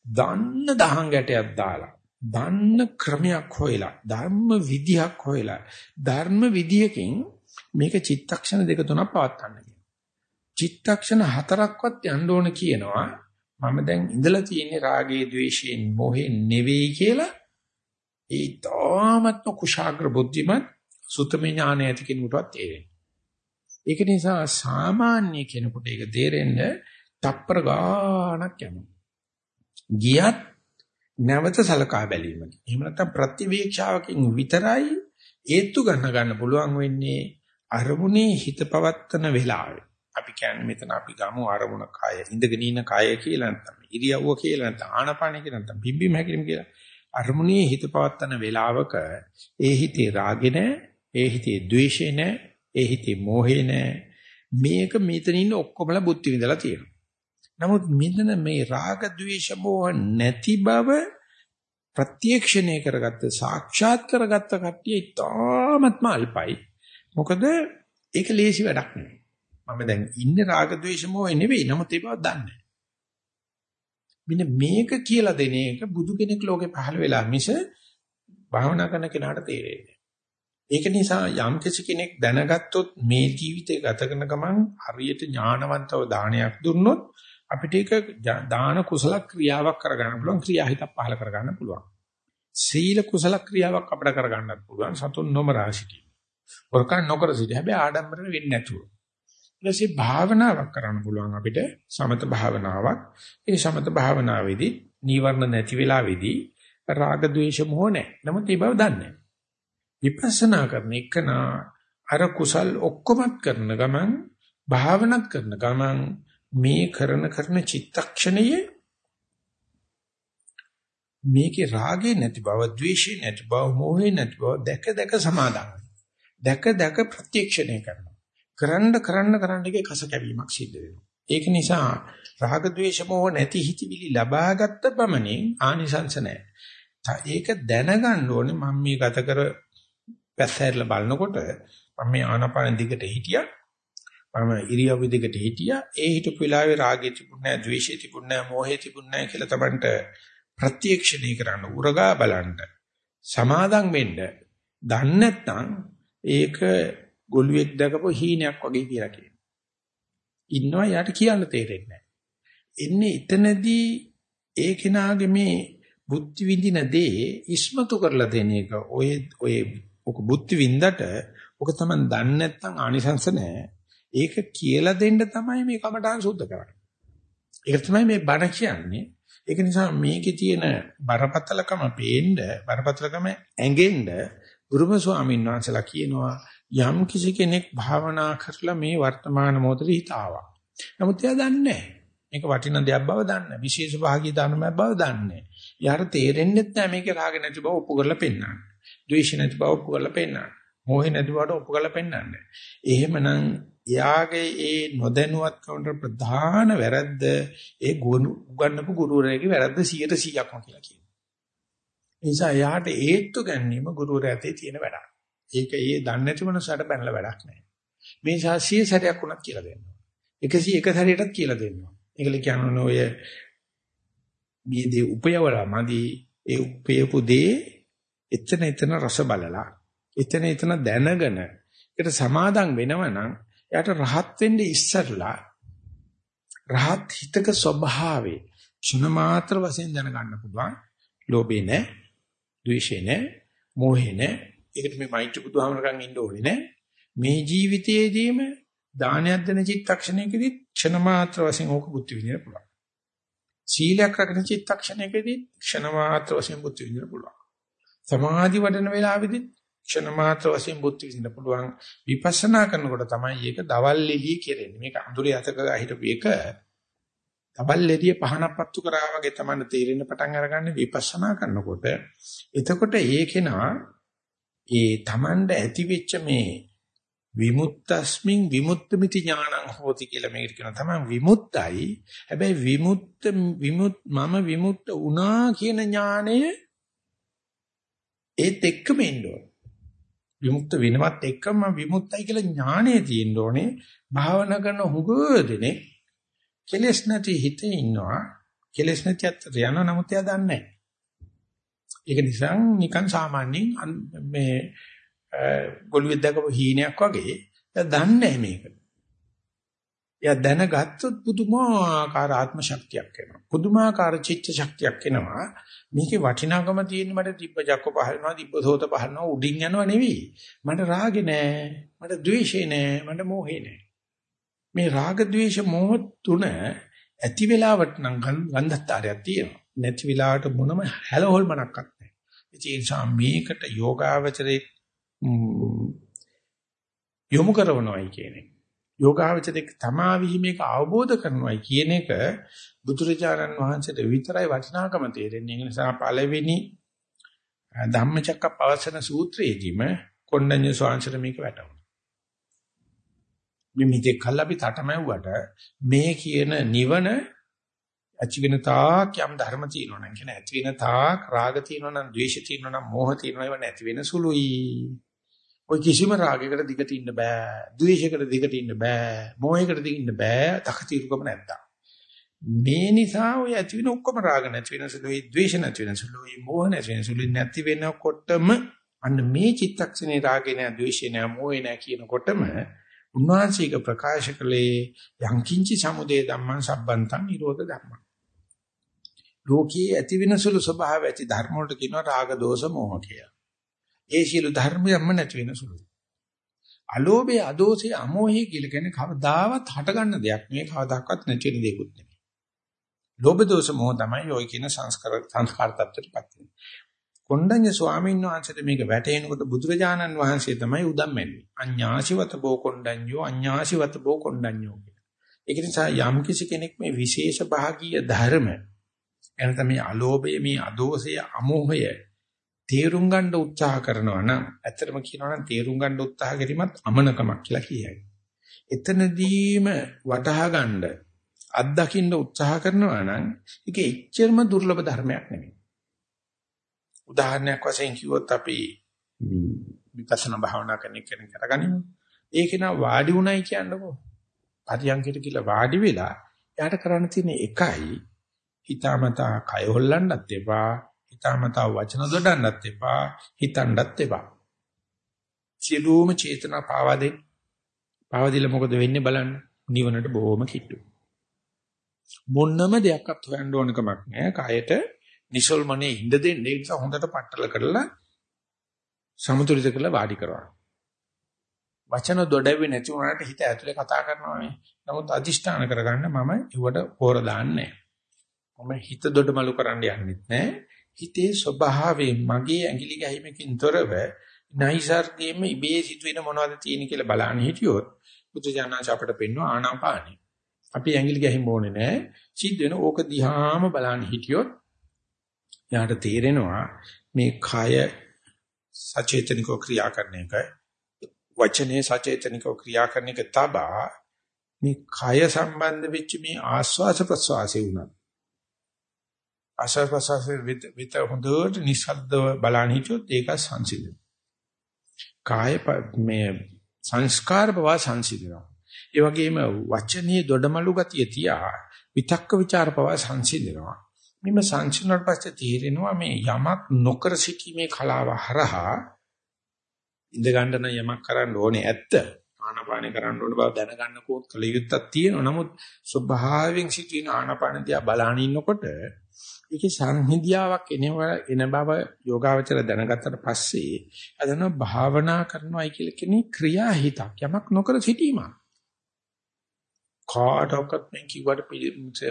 දන්න දහං ගැටයක් දාලා දන්න ක්‍රමයක් හොයලා ධර්ම විදියක් හොයලා ධර්ම විදියකින් මේක චිත්තක්ෂණ දෙක තුනක් පවත්වන්න කියනවා. චිත්තක්ෂණ හතරක්වත් යන්න ඕන කියනවා. මම දැන් ඉඳලා තියෙන්නේ රාගයේ, ద్వේෂයෙන්, මොහෙන් නෙවෙයි කියලා ඒ තාමත්ම කුශාග්‍ර බුද්ධිමත් සුතමේ ඥාන ඇති කෙනෙකුටවත් තේරෙන්නේ. ඒක නිසා සාමාන්‍ය කෙනෙකුට ඒක තේරෙන්න තප්පර ගාණක් යනවා. ගියත් නැවත සලකා බැලීමකින්. එහෙම නැත්නම් ප්‍රතිවීක්ෂාවකින් විතරයි ඒත්තු ගන්න ගන්න පුළුවන් වෙන්නේ අරමුණේ හිත පවත්තන වෙලාවේ. අපි කියන්නේ මෙතන අපි ගමු අරමුණ කය ඉඳගෙන ඉන්න කය කියලා නැත්නම් ඉරියව්ව කියලා නැත්නම් ආනපාන කියලා නැත්නම් පිම්බීම හැකිලිම කියලා. අරමුණේ හිත පවත්තන වෙලාවක ඒ හිතේ රාගෙ නැහැ, ඒ හිතේ ද්වේෂෙ නැහැ, ඒ හිතේ මෝහෙ නැහැ. මේක මෙතන ඉන්න ඔක්කොමලා බුද්ධි විඳලා තියෙනවා. නමුත් මෙන්න මේ රාග ద్వේෂ නැති බව ප්‍රත්‍යක්ෂණය කරගත්ත සාක්ෂාත් කරගත්ත කට්ටිය ඉතාමත්ම අල්පයි. මොකද ඒක ලේසි වැඩක් නෙවෙයි. මම දැන් ඉන්නේ රාග ద్వේෂ මොහේ නෙවෙයි. නමුත් ඒ බව දන්නේ. මෙන්න මේක කියලා දෙන එක බුදු කෙනෙක් ලෝකේ පහළ වෙලා මිස භාවනා කරන කෙනාට තේරෙන්නේ ඒක නිසා යම් කෙනෙක් දැනගත්තොත් මේ ජීවිතය ගත කරන ගමන් හරියට ඥානවන්තව දානයක් දුන්නොත් අපිට ඒක දාන කුසල ක්‍රියාවක් කරගන්න පුළුවන් ක්‍රියාහිත පහල කරගන්න පුළුවන්. සීල කුසල ක්‍රියාවක් අපිට කරගන්නත් පුළුවන් සතුන් නොමරා සිටීම. වරකන් නොකර සිටීම. හැබැයි ආඩම්බර වෙන්නේ නැතුව. ඊටසේ භාවනාවක් කරන්න පුළුවන් අපිට සමත භාවනාවක්. ඒ සමත භාවනාවේදී නීවරණ නැති වෙලාවේදී රාග ద్వේෂ මොහ නැහැ. නමුත් ඒ බව දන්නේ විපස්සනා කරන එකන අර කුසල් ඔක්කොමත් කරන ගමන් භාවනාත් කරන ගමන් මේ කරන කරන චිත්තක්ෂණයේ මේකේ රාගේ නැති බව, ද්වේෂේ නැති බව, මෝහේ නැති බව දැක දැක සමාදන් දැක දැක ප්‍රත්‍යක්ෂණය කරනවා. කරන්න කරන්න කරන්න එකේ කස කැවීමක් සිද්ධ වෙනවා. ඒක නිසා රාග ද්වේෂ මොහ නැති හිතවිලි ලබාගත්ත පමණින් ආනිසංස නැහැ. ඒක දැනගන්න ඕනේ මම මේ ගත කර පැස්සහැරලා බලනකොට මම මේ ආනාපාන දිගට හිටියා මම ඉරියව් දිගට හිටියා ඒ හිටපු වෙලාවේ රාගය තිබුණ නැහැ ද්වේෂය තිබුණ නැහැ මෝහය තිබුණ නැහැ කියලා තමන්ට ප්‍රත්‍යක්ෂණය කරන්න උරගා බලන්න සමාදම් වෙන්න දන්නේ නැත්නම් ඒක ගොළුෙක් දැකපු හීනයක් වගේ කියලා කියනවා. ඉන්නවා යාට කියන්න තේරෙන්නේ නැහැ. එන්නේ එතනදී ඒ කෙනාගේ මේ බුද්ධ විඳින දේ ඉස්මතු කරලා දෙන එක ඔය ඔය ඔක බුද්ධ විඳට ඔක තමයි දන්නේ නැත්නම් ආනිසංස නැහැ. ඒක කියලා දෙන්න තමයි මේ කමඨාන් සුද්ධ කරන්නේ. ඒක තමයි මේ බණ කියන්නේ. ඒක නිසා මේකේ තියෙන බරපතලකම පේන්න, බරපතලකම ඇඟෙන්න ගුරුම ස්වාමීන් වහන්සේලා කියනවා යම් කිසි කෙනෙක් භාවනා කරලා මේ වර්තමාන මොහොතේ හිත ආවා. නමුත් එයා දන්නේ නැහැ. මේක වටින දෙයක් බව දන්නේ නැහැ. විශේෂ භාගී ධර්මයක් බව දන්නේ නැහැ. යාර තේරෙන්නේ නැහැ මේකේ රාග නැති බව ඔප්පු කරලා පෙන්නන්න. ද්වේෂ නැති බව ඔප්පු කරලා පෙන්නන්න. මොහේ නැති බවට ඔප්පු කරලා පෙන්නන්න. එහෙමනම් එයාගේ ඒ නොදැනුවත්කමට ප්‍රධාන වැරද්ද ඒ උගන්නපු ගුරුවරයාගේ වැරද්ද 100%ක්ම කියලා කියනවා. ඒ නිසා එයාට ඒත්තු ගැනීම ගුරුවරයා ඇතේ තියෙන වැඩක්. ඒක ඒ දන්නේ නැති මනසට බැනලා වැඩක් නැහැ. මේ ශාස්ත්‍රීය සැරයක් වුණත් කියලා දෙන්නවා. 101 සැරයටත් කියලා දෙන්නවා. ඒකල කියන්නේ ඔය මේ දේ උපයවලා මදි ඒ උපයපු දේ එතන එතන රස බලලා එතන එතන දැනගෙන ඒකට සමාදම් වෙනවනම් එයාට රහත් වෙන්න ඉස්සරලා රහත් හිතක ස්වභාවය ක්ෂණ මාත්‍ර වශයෙන් දැනගන්න පුළුවන්. ලෝභේ නැහැ, ද්වේෂේ නැහැ, මෝහේ නැහැ. ඒකට මේ මෛත්‍රී බුදුහාමරකන් ඉන්න ඕනේ නැහැ. මේ ජීවිතයේදීම දානයක් දෙන චිත්තක්ෂණයකදී ක්ෂණ මාත්‍ර වශයෙන් ඕක බුද්ධ විඳින්න පුළුවන්. සීලයක් රැකෙන චිත්තක්ෂණයකදී ක්ෂණ මාත්‍ර වශයෙන් බුද්ධ විඳින්න පුළුවන්. සමාධි වඩන වෙලාවෙදී ක්ෂණ මාත්‍ර වශයෙන් බුද්ධ විඳින්න පුළුවන්. විපස්සනා කරනකොට තමයි ඒක දවල් එළිය කෙරෙන්නේ. මේක අඳුරේ අතක හිටපු එක. දවල් එළිය පහනක් පත්තු කරා වගේ තමයි තේරෙන්න පටන් අරගන්නේ විපස්සනා කරනකොට. එතකොට ඒකේනා ඒ Tamanda ඇති වෙච්ච මේ විමුක්තස්මින් විමුක්තമിതി ඥානං හෝති කියලා මේකට කියනවා. තමයි විමුක්තයි. හැබැයි විමුක්ත විමුත් මම විමුක්ත වුණා කියන ඥාණය ඒත් එක්කම එන්න ඕන. විමුක්ත වෙනවත් එක්කම විමුක්තයි කියලා ඥාණය තියෙන්න ඕනේ. භාවනා කරන හුගදෙනේ කෙලස් නැති හිතේ ඉන්නවා. කෙලස් නැති අතට යන නමුත් එයා දන්නේ නැහැ. ඒක නිසා නිකන් සාමාන්‍යයෙන් මේ ගොළුෙක් දැකපු හීනයක් වගේ එයා දන්නේ මේක. එයා දැනගත්තොත් පුදුමාකාර ආත්ම ශක්තියක් එනවා. පුදුමාකාර චිත්ත ශක්තියක් එනවා. මේකේ වටිනාකම තියෙන්නේ මට තිබ්බ ජක්ක පහලනවා තිබ්බ සෝත පහලනවා උඩින් යනවා නෙවෙයි. මට රාගේ නෑ මට ද්වේෂේ නෑ මට මෝහේ නෑ. මේ රාග ද්වේෂ මෝහ තුන ඇති වෙලාවට නම් ගන්ධස්තරයක් තියෙනවා. නැති වෙලාවට මොනම හැලහොල්මනක්වත් නෑ. ඒ නිසා මේකට යෝගාවචරේ යොමු කරනවායි කියන්නේ යෝගාවචරේ තමා විහිමේක අවබෝධ කරනවායි කියන එක බුදුරජාණන් වහන්සේට විතරයි වටිනාකම තේරෙන්නේ. ඒ නිසා පළවෙනි ධම්මචක්කපවසන සූත්‍රයේදීම කොණ්ඩඤ්ඤ ස්වාමීන් මේක වැටුණා. මේ මිත්‍ය කල්ලාපි තටමැව්වට මේ කියන නිවන ඇති වෙන තාක් යම් ධර්ම තියෙනවා නම් කියන ඇති වෙන තාක් රාග තියෙනවා නම් ද්වේෂ තියෙනවා නම් මෝහ තියෙනවා ඒවා නැති වෙන සුළුයි. ඔය කිසිම රාගයකට දිගට ඉන්න බෑ. ද්වේෂයකට දිගට ඉන්න බෑ. මෝහයකට දිගට ඉන්න බෑ. තකතිරුකම නැත්තම්. මේ නිසා ඔය ඇති වෙන ඔක්කොම රාග නැති වෙන සුළුයි, ද්වේෂ නැති වෙන සුළුයි, මෝහ නැති වෙන සුළුයි නැති වෙනකොටම අන්න මේ චිත්තක්ෂණේ රාගේ නැහැ, ද්වේෂේ නැහැ, මෝහේ නැහැ කියනකොටම උන්වහන්සේක ප්‍රකාශ කළේ යංකින්චි සමුදේ ධම්මං සම්බන්තං නිරෝධ ධම්මං. ලෝකයේ ඇති වෙන සුළු ස්වභාව ඇති ධර්ම වලට කියනවා රාග දෝෂ මෝහ කියලා. ඒ සියලු ධර්මයන්ම නැති වෙන සුළුයි. අලෝභය, අදෝෂය, අමෝහය කියලා කියන්නේ කවදාවත් හටගන්න දෙයක් නෙවෙයි කවදාවත් නැති වෙන දෙයක්වත් නෙවෙයි. ලෝභ දෝෂ මොහ තමයි ඔය කියන සංස්කාර සංස්කාර tattරපත් වෙන්නේ. කොණ්ඩඤ්ඤ ස්වාමීන් වහන්සේට මේක වැටෙනකොට බුදුරජාණන් වහන්සේ තමයි උදම් මැන්නේ. අඤ්ඤාසිවත බෝ කොණ්ඩඤ්ඤෝ අඤ්ඤාසිවත බෝ කොණ්ඩඤ්ඤෝ කියලා. ඒක නිසා යම් කිසි කෙනෙක් මේ විශේෂ භාගීය ධර්ම එනත මේ අලෝභය මේ අදෝසය අමෝහය තේරුම් ගන්න උත්සාහ කරනවා නම් ඇත්තටම කියනවා නම් තේරුම් ගන්න උත්සාහ කිරීමත් අමනකමක් කියලා කියයි. එතනදීම වටහා ගන්න අත්දකින්න උත්සාහ කරනවා නම් ඒක එච්චරම දුර්ලභ ධර්මයක් නෙමෙයි. උදාහරණයක් වශයෙන් කිව්වොත් අපි විපස්සනා භාවනා කරන කෙනෙක් කරගනිමු. ඒක නා වාඩි උණයි කියන්නකෝ. පරියන්කිට කියලා වාඩි වෙලා යාට කරන්න තියෙන එකයි හිතාමතා කය හොල්ලන්නත් එපා හිතාමතා වචන දොඩන්නත් එපා හිතන්නත් එපා. සියලුම චේතනා පාවා දෙන්න පාවා දීලා මොකද වෙන්නේ බලන්න. නිවනට බොහොම කිට්ටු. මොන්නම දෙයක්වත් හොයන්න ඕන කමක් නැහැ. කයට නිසල්මනේ ඉඳ දෙන්න. ඒ නිසා හොඳට පట్టල කරලා සමතුලිත කරලා වාඩි කරනවා වචන දොඩෙවි නැති වුණාට හිත ඇතුලේ කතා කරනවා මේ. නමුත් අදිෂ්ඨාන කරගන්න මම ඒවට පෝර දාන්නේ මම හිත දොඩමලු කරන්න යන්නෙත් නැහැ. හිතේ ස්වභාවයෙන් මගේ ඇඟිලි ගැහිමකින් තොරව නයිසර්ගයේම ඉබේ සිදුවෙන මොනවද තියෙන කියලා බලන්න හිටියොත් බුදුජානක අපට පෙන්වන ආනාපානෙ. අපි ඇඟිලි ගැහිම ඕනේ නැහැ. සිද්ධ වෙන ඕක දිහාම බලන්න හිටියොත් යාට තේරෙනවා මේ කය සචේතනිකව ක්‍රියා කරන එක වචනේ සචේතනිකව ක්‍රියා කරන එක තබා මේ කය සම්බන්ධ වෙච්ච මේ ආස්වාස ප්‍රසවාසය උනත් ආශාසසසේ විත හොඳට නිස්සද්දව බලන්න හිටියොත් ඒක සංසිඳන. කාය මේ සංස්කාර බව සංසිඳනවා. ඒ වගේම වචනේ දොඩමලු ගතිය තියා විතක්ක ਵਿਚාර බව සංසිඳනවා. මෙම සංසිඳනට පස්සේ තේරෙනවා මේ යමක් නොකර සිටීමේ කලාව හරහා ඉඳ ගන්න යමක් කරන්න ඕනේ ඇත්ත. ආනාපාන කරන්න ඕන බව දැනගන්න කෝත් කල යුත්තක් තියෙනවා. නමුත් ස්වභාවයෙන් සිටින ආනාපාන දිහා බලාගෙන ඉන්නකොට ඒකේ සංහිඳියාවක් එනව එන බව යෝගාවචර දැනගත්තට පස්සේ අදන භාවනා කරනවායි කියලා කියන්නේ ක්‍රියාහිතක් යමක් නොකර සිටීම. කාටවත් මේ කිව්වට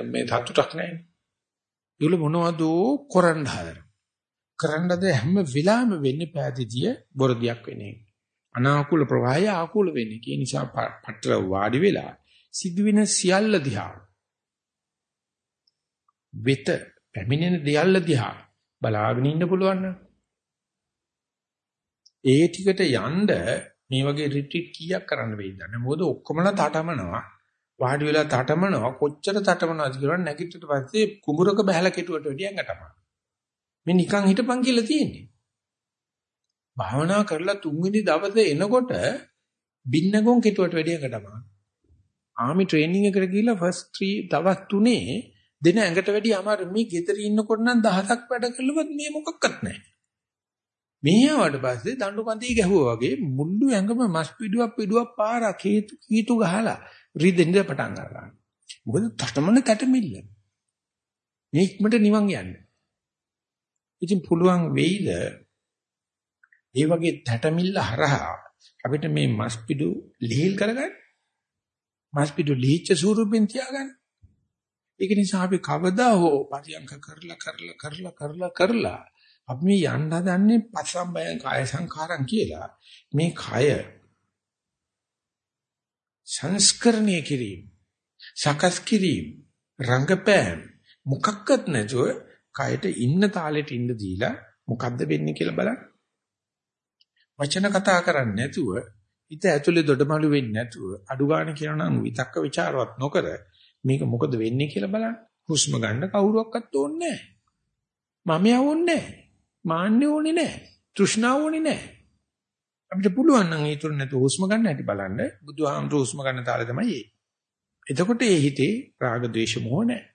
මේ ධාතුටක් නැහැ. ඒගොල්ල මොනවද කරන්න හදන. කරන්නද හැම වෙලාවෙම වෙන්නේ පෑදීතිය බොරදියක් වෙන්නේ. අනාකූල ප්‍රවාහය ආකූල වෙන්නේ. ඒ නිසා පටල වාඩි වෙලා සිදුවෙන සියල්ල දිහා. වෙත පැමිණෙන දෙයල්ල දිහා බලාගෙන ඉන්න පුළුවන් ඒ ටිකට යන්න මේ වගේ රිට්‍රීට් කීයක් කරන්න වෙයිද? නැහැ. මොකද ඔක්කොමලා තටමනවා. වාඩි වෙලා තටමනවා. කොච්චර තටමනවද කියලා නැගිටිට පස්සේ කුඹරක බහැලා කෙටුවට වැඩිය ඇඟටම මේ නිකන් හිටපන් කියලා තියෙන්නේ. භාවනා කරලා තුන්වෙනි දවසේ එනකොට බින්නගොන් කෙටුවට වැඩිය ඇඟටම ආමි ට්‍රේනින් එකට ගිහිල්ලා ෆස්ට් 3 දවස් තුනේ දෙන ඇඟට වැඩි අමාරු මේ ගෙදර ඉන්නකොට නම් දහසක් වැඩ කළවත් මේ මොකක්වත් නැහැ. මේ ආවට පස්සේ දඬු කන්දේ ගැහුවා වගේ මුළු ඇඟම මස් පිඩුවක් පිඩුවක් පාරක් කීතු කීතු ගහලා රිදෙන්න පටන් ගන්නවා. මොකද තටමන කැටමිල්ල. මේ ඉක්මනට නිවන් යන්න. ඉතින් පුළුවන් වෙයිද ඒ වගේ තැටමිල්ල හරහා අපිට මේ මස් පිඩු ලිහිල් කරගන්න මස් පිඩු ලිහිච්ච ස්වරූපෙන් තියාගන්න ඒක නිසා අපි කවදා හෝ පරියන්ක කරලා කරලා කරලා කරලා කරලා අපි මේ යන්න හදන්නේ පස්සම්බයං කාය සංඛාරම් කියලා. මේ කය සංස්කරණය කිරීම, සකස් කිරීම, රංගපෑම් මොකක්වත් නැතුව කයට ඉන්න තාලෙට ඉන්න දීලා මොකද්ද වෙන්නේ කියලා බලන්න. වචන කතා කරන්නේ නැතුව හිත ඇතුලේ දොඩමළු වෙන්නේ නැතුව අඩු ගන්න කියනවා නම් විතක්ක ਵਿਚාරවත් නොකර මේක මොකද වෙන්නේ කියලා බලන්න. හුස්ම ගන්න කවුරුවක්වත් ඕනේ නැහැ. මම යවන්නේ නැහැ. මාන්නේ ඕනේ නැහැ. තෘෂ්ණාව ඕනේ නැහැ. අපිට පුළුවන් නම් ඒ තුර නැතුව හුස්ම ගන්න හැටි බලන්න බුදුහාමුදුරු හුස්ම ගන්න තාලේ තමයි ඒ. එතකොට ඒ හිතේ රාග ద్వේෂ මොහ නැහැ.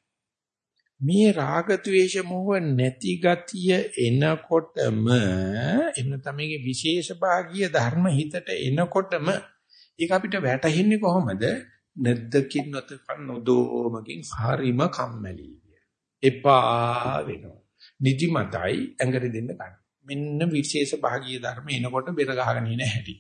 මේ රාග ద్వේෂ මොහ නැති ගතිය එනකොටම එන්න තමයි විශේෂ භාගීය ධර්ම හිතට එනකොටම ඒක අපිට වැටහෙන්නේ කොහොමද? නැද්දකින් නොතකන් නොදෝමකින් හරිම කම්මැලි. එපා වෙනවා. නිදිමතයි ඇඟට දෙන්න ගන්න. මෙන්න විශේෂ භාගීය ධර්ම එනකොට බෙර ගහගෙන ඉන හැටි.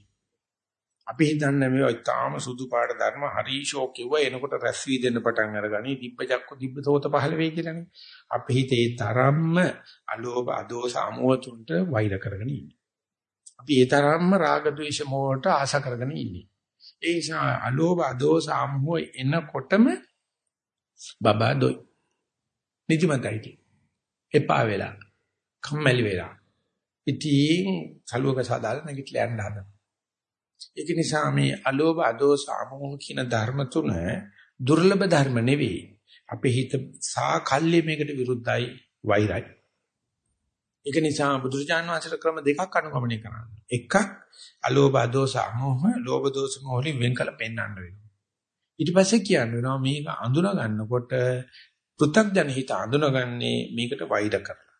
අපි හිතන්නේ මේ ඊටාම සුදු පාට ධර්ම හරිෂෝ කිව්ව එනකොට රැස් වී දෙන්න පටන් අරගනි දිබ්බ චක්ක දිබ්බ සෝත පහළ වෙයි කියලානේ. අපි හිතේ තරම්ම අලෝභ අදෝස අමෝහතුන්ට වෛර කරගෙන ඉන්නේ. අපි ඒ තරම්ම රාග ద్వේෂ මොහොට ආශා කරගෙන ඉන්නේ. ඒ නිසා අලෝභ අදෝස අමෝහ එනකොටම බබා දොයි. නිදිමතයි. එපා වෙලා. කම්මැලි වෙලා. ඉතින් සලුවක සාදාලා නැගිටලා යන්න හදනවා. ඒක නිසා මේ අලෝභ අදෝස අමෝහ කියන ධර්ම තුන දුර්ලභ ධර්ම නෙවෙයි. අපේ හිත සා කල්ලි මේකට විරුද්ධයි වෛරයි. ඒක නිසා බුදුරජාණන් වහන්සේට ක්‍රම දෙකක් අනුගමනය කරනවා. එකක් අලෝභ අදෝස අමෝහ ලෝභ දෝස මොහ වලින් වෙන් කළ පෙන්වන්න වෙනවා. ඊට පස්සේ කියනවා මේක අඳුනා ගන්නකොට පෘථග්ජන හිත අඳුනගන්නේ මේකට වෛර කරලා.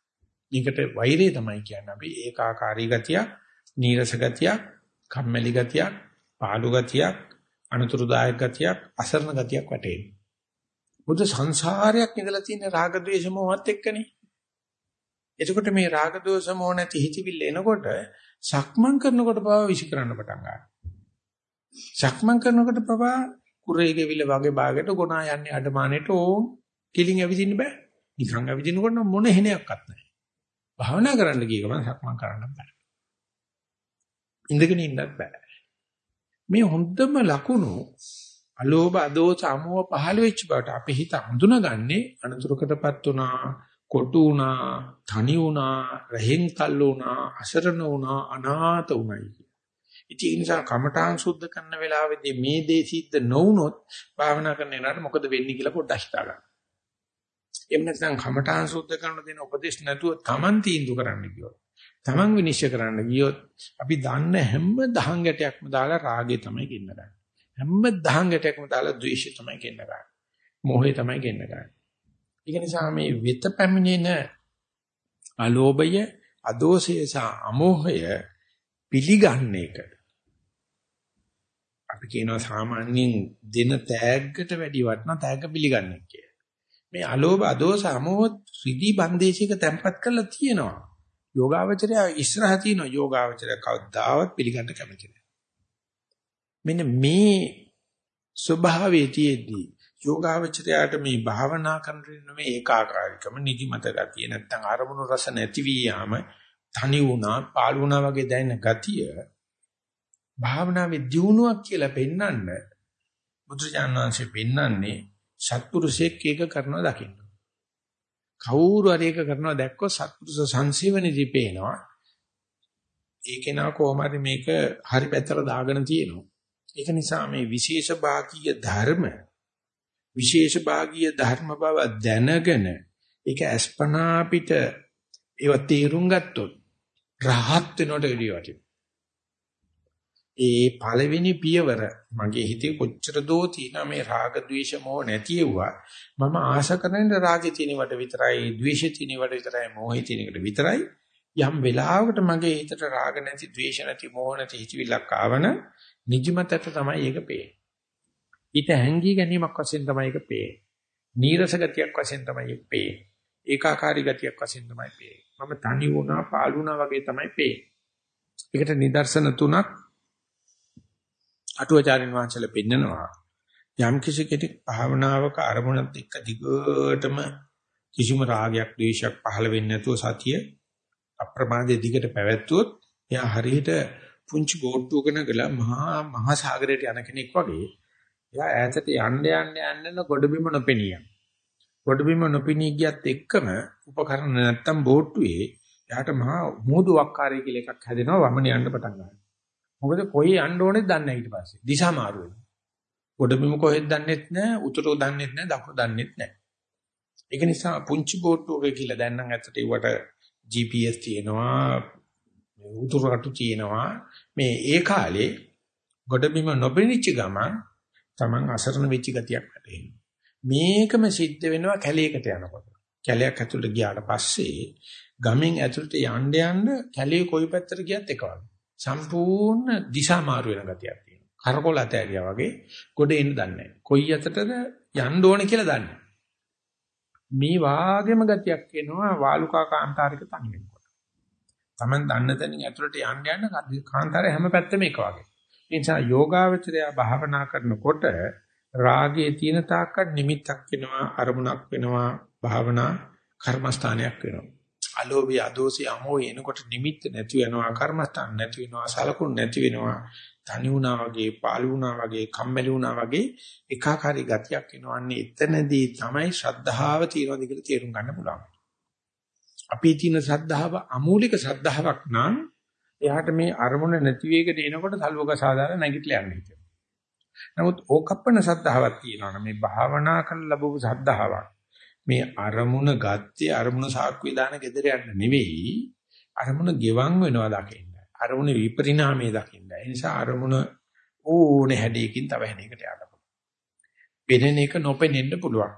මේකට වෛරය තමයි කියන්නේ අපි ඒකාකාරී ගතියක්, නීරස ගතියක්, කම්මැලි ගතියක්, පාළු ගතියක්, අනුතුරුදායක ගතියක්, අසරණ ගතියක් වටේ. බුදු සංසාරයක් ඉඳලා තියෙන රාග ద్వේෂ මොහොත් එක්කනේ. එතකොට මේ රාග දෝෂ මොහ නැති හිතවිල්ල එනකොට සක්මන් කරනකොට පවා විශ් කරන්න පටන් ගන්නවා. සක්මන් කරනකොට පවා කුරේ ගෙවිල වගේ භාගයට ගොනා යන්නේ අඩමානෙට ඕම් කිලින් ඇවිදින්න බෑ. නිකන් ඇවිදිනකොට මොන හෙනයක්වත් නැහැ. භාවනා කරන්න ගිය ගමන් සක්මන් කරන්න බෑ. ඉඳගෙන ඉන්නත් බෑ. මේ හොඳම ලකුණු අලෝභ අදෝස අමෝහ පහළ වෙච්ච බවට අපි හිත හඳුනාගන්නේ අනතුරකටපත් උනා කොටු වුණා තනි වුණා රහෙන් තල්ලු වුණා අසරණ වුණා අනාථ වුණයි ඉතින් ඒ නිසා කමඨාන් සුද්ධ කරන වෙලාවේදී මේ දේ සිද්ධ නොවුනොත් භාවනා කරන්න යනකොට මොකද වෙන්නේ කියලා පොඩ්ඩක් හිතා ගන්න. එහෙම නැත්නම් කමඨාන් සුද්ධ කරන දෙන උපදේශ නැතුව Taman තීන්දුව කරන්න ගියොත් Taman විනිශ්චය කරන්න ගියොත් අපි දන්න හැම දහං ගැටයක්ම දාලා රාගය තමයි ගෙන්න ගන්න. හැම දහං ගැටයක්ම දාලා ද්වේෂය තමයි ගෙන්න ගන්න. මොහය තමයි ගෙන්න ගන්න. ඒක නිසා මේ වෙත පැමිණෙන අලෝභය, අදෝෂය සහ අමෝහය පිළිගන්න එක. අපි කියනවා සාමාන්‍යයෙන් දෙන තෑග්ගට වැඩි වටන තෑග්ග පිළිගන්නේ කියලා. මේ අලෝභ, අදෝෂ, අමෝහ ත්‍රිදි බන්දේශික තැම්පත් කරලා තියෙනවා. යෝගාවචරය ඉස්සරහ තියෙනවා. යෝගාවචරය කවදාවත් පිළිගන්න කැමති නැහැ. මෙන්න මේ ස්වභාවයේ තියේදී යෝගාවචරයට මේ භාවනා කරන මේ ඒකාකාරීකම නිදිමත ගතිය නැත්තම් අරමුණු රස නැති වී යාම තනි වුණා පාළු වුණා වගේ දැනෙන ගතිය භාවනාවේ දියුණුවක් කියලා පෙන්වන්න බුදුජානනාංශයෙන් පෙන්වන්නේ සත්පුරුෂයෙක් ඒක කරනවා දකින්න. කවුරු හරි ඒක කරනවා දැක්කොත් සත්පුරුෂ සංසීවනදී පේනවා. ඒකේ නා කොහොම හරි මේක හරි පැත්තට දාගෙන තියෙනවා. ඒක නිසා මේ විශේෂ භාගීය ධර්ම විශේෂ භාගීය ධර්ම බව දැනගෙන ඒක අස්පනා පිට ඒව තේරුම් ගත්තොත් රහත් වෙනට එළිය වටිනවා. ඒ පළවෙනි පියවර මගේ හිතේ කොච්චර දෝ තියෙන මේ රාග ద్వේෂ මොහ නැතිවුවා මම ආශ කරන රාගෙ තියෙනවට විතරයි ద్వේෂෙ තියෙනවට විතරයි මොහෙ තියෙනකට විතරයි යම් වෙලාවකට මගේ හිතට රාග නැති ద్వේෂ නැති මොහ නැති හිතවිල්ලක් ආවන නිජමතට තමයි ඒක පේන්නේ. ඊට හැංගී ගැනීමක් වශයෙන් තමයි ඒක පේන්නේ. නීරස ගතියක් වශයෙන් තමයි ඒක පේන්නේ. ඒකාකාරී ගතියක් වශයෙන් තමයි පේන්නේ. මම තනි වුණා පාළු වුණා වගේ තමයි පේන්නේ. ඒකට නිදර්ශන තුනක් අටුවාචාරින් වහන්සේලා පෙන්නනවා. යම් කිසි කෙනෙක් භාවනාවක අරමුණත් එක්ක දිගටම කිසිම රාගයක්, ද්වේෂයක් පහළ වෙන්නේ නැතුව සතිය අප්‍රමාදයේ දිගට පැවැත්වුවොත් එයා හරියට පුංචි බෝට්ටුවක නගලා මහා මහා සාගරයට යන කෙනෙක් වගේ එයා ඈතට යන්න යන්න යන්න ගොඩබිම නොපෙනිය. ගොඩබිම නොපෙනී ගියත් එක්කම උපකරණ නැත්තම් බෝට්ටුවේ එයාට මහා මෝදුවක්කාරය කියලා එකක් හැදෙනවා වමන යන්න පටන් ගන්නවා. මොකද කොහේ යන්න ඕනේද දන්නේ නැහැ ඊට පස්සේ. දිශා මාරු වෙනවා. ගොඩබිම කොහෙද දන්නේත් නැහැ, උතුරෝ දන්නේත් නැහැ, දකුණු දන්නේත් නැහැ. ඒක නිසා පුංචි බෝට්ටුවක කියලා දැන් නම් ඇත්තට ඒවට GPS තියෙනවා, උතුරු රටු තියෙනවා. මේ ඒ කාලේ ගොඩබිම නොපෙනිච්ච ගමන් Taman අසරණ වෙච්ච ගතියක් වැටෙනවා. මේකම සිද්ධ වෙනවා කැලේකට යනකොට. කැලයක් ඇතුළට ගියාට පස්සේ ගමෙන් ඇතුළට යන්න යන්න කැලේ කොයි පැත්තට ගියත් එක වගේ. සම්පූර්ණ දිශා මාරු වෙන ගතියක් තියෙනවා. කරකොල ඇතෑරියා වගේ ගොඩ එන්න දන්නේ නැහැ. කොයි අතටද යන්න ඕනේ කියලා දන්නේ මේ වාගේම ගතියක් එනවා වාලුකා කාන්තාරික තනි වෙනකොට. Taman දන්න තැනින් ඇතුළට යන්න යන්න කාන්තාරය හැම පැත්තෙම එක වගේ. ඒ නිසා යෝගාවචරය භාවනා කරනකොට රාගයේ තියෙන තාක්කත් නිමිත්තක් වෙනවා අරමුණක් වෙනවා භාවනා කර්මස්ථානයක් වෙනවා. අලෝභය අදෝසී අමෝය එනකොට නිමිත්ත නැති වෙනවා කර්මස්ථාන නැති වෙනවා සලකුණු නැති වෙනවා තනි වුණා වගේ පාළු වුණා වගේ කම්මැලි වුණා වගේ එකාකාරී ගතියක් එනවන්නේ එතනදී තමයි ශ්‍රද්ධාව තියෙනවද කියලා තේරුම් ගන්න පුළුවන්. අපි තියෙන ශ්‍රද්ධාව අමූලික ශ්‍රද්ධාවක් නම් එයාට මේ අරමුණ නැති වේගට එනකොට සල්වක සාධාරණ නැගිටලා යන්න හිතෙනවා. නමුත් ඕකප්පන ශ්‍රද්ධාවක් තියෙනවා මේ භාවනා කරලා ලැබපු ශ්‍රද්ධාවක්. මේ අරමුණ ගත්තේ අරමුණ සාක්කුවේ දාන gedere යන්න නෙවෙයි අරමුණ ගෙවන් වෙනවා දකින්න. අරමුණ විපරිණාමයේ දකින්න. ඒ නිසා අරමුණ ඕනේ හැඩයකින් තව හැඩයකට යන්න පුළුවන්. පෙනෙන එක නොපෙනෙන්න පුළුවන්.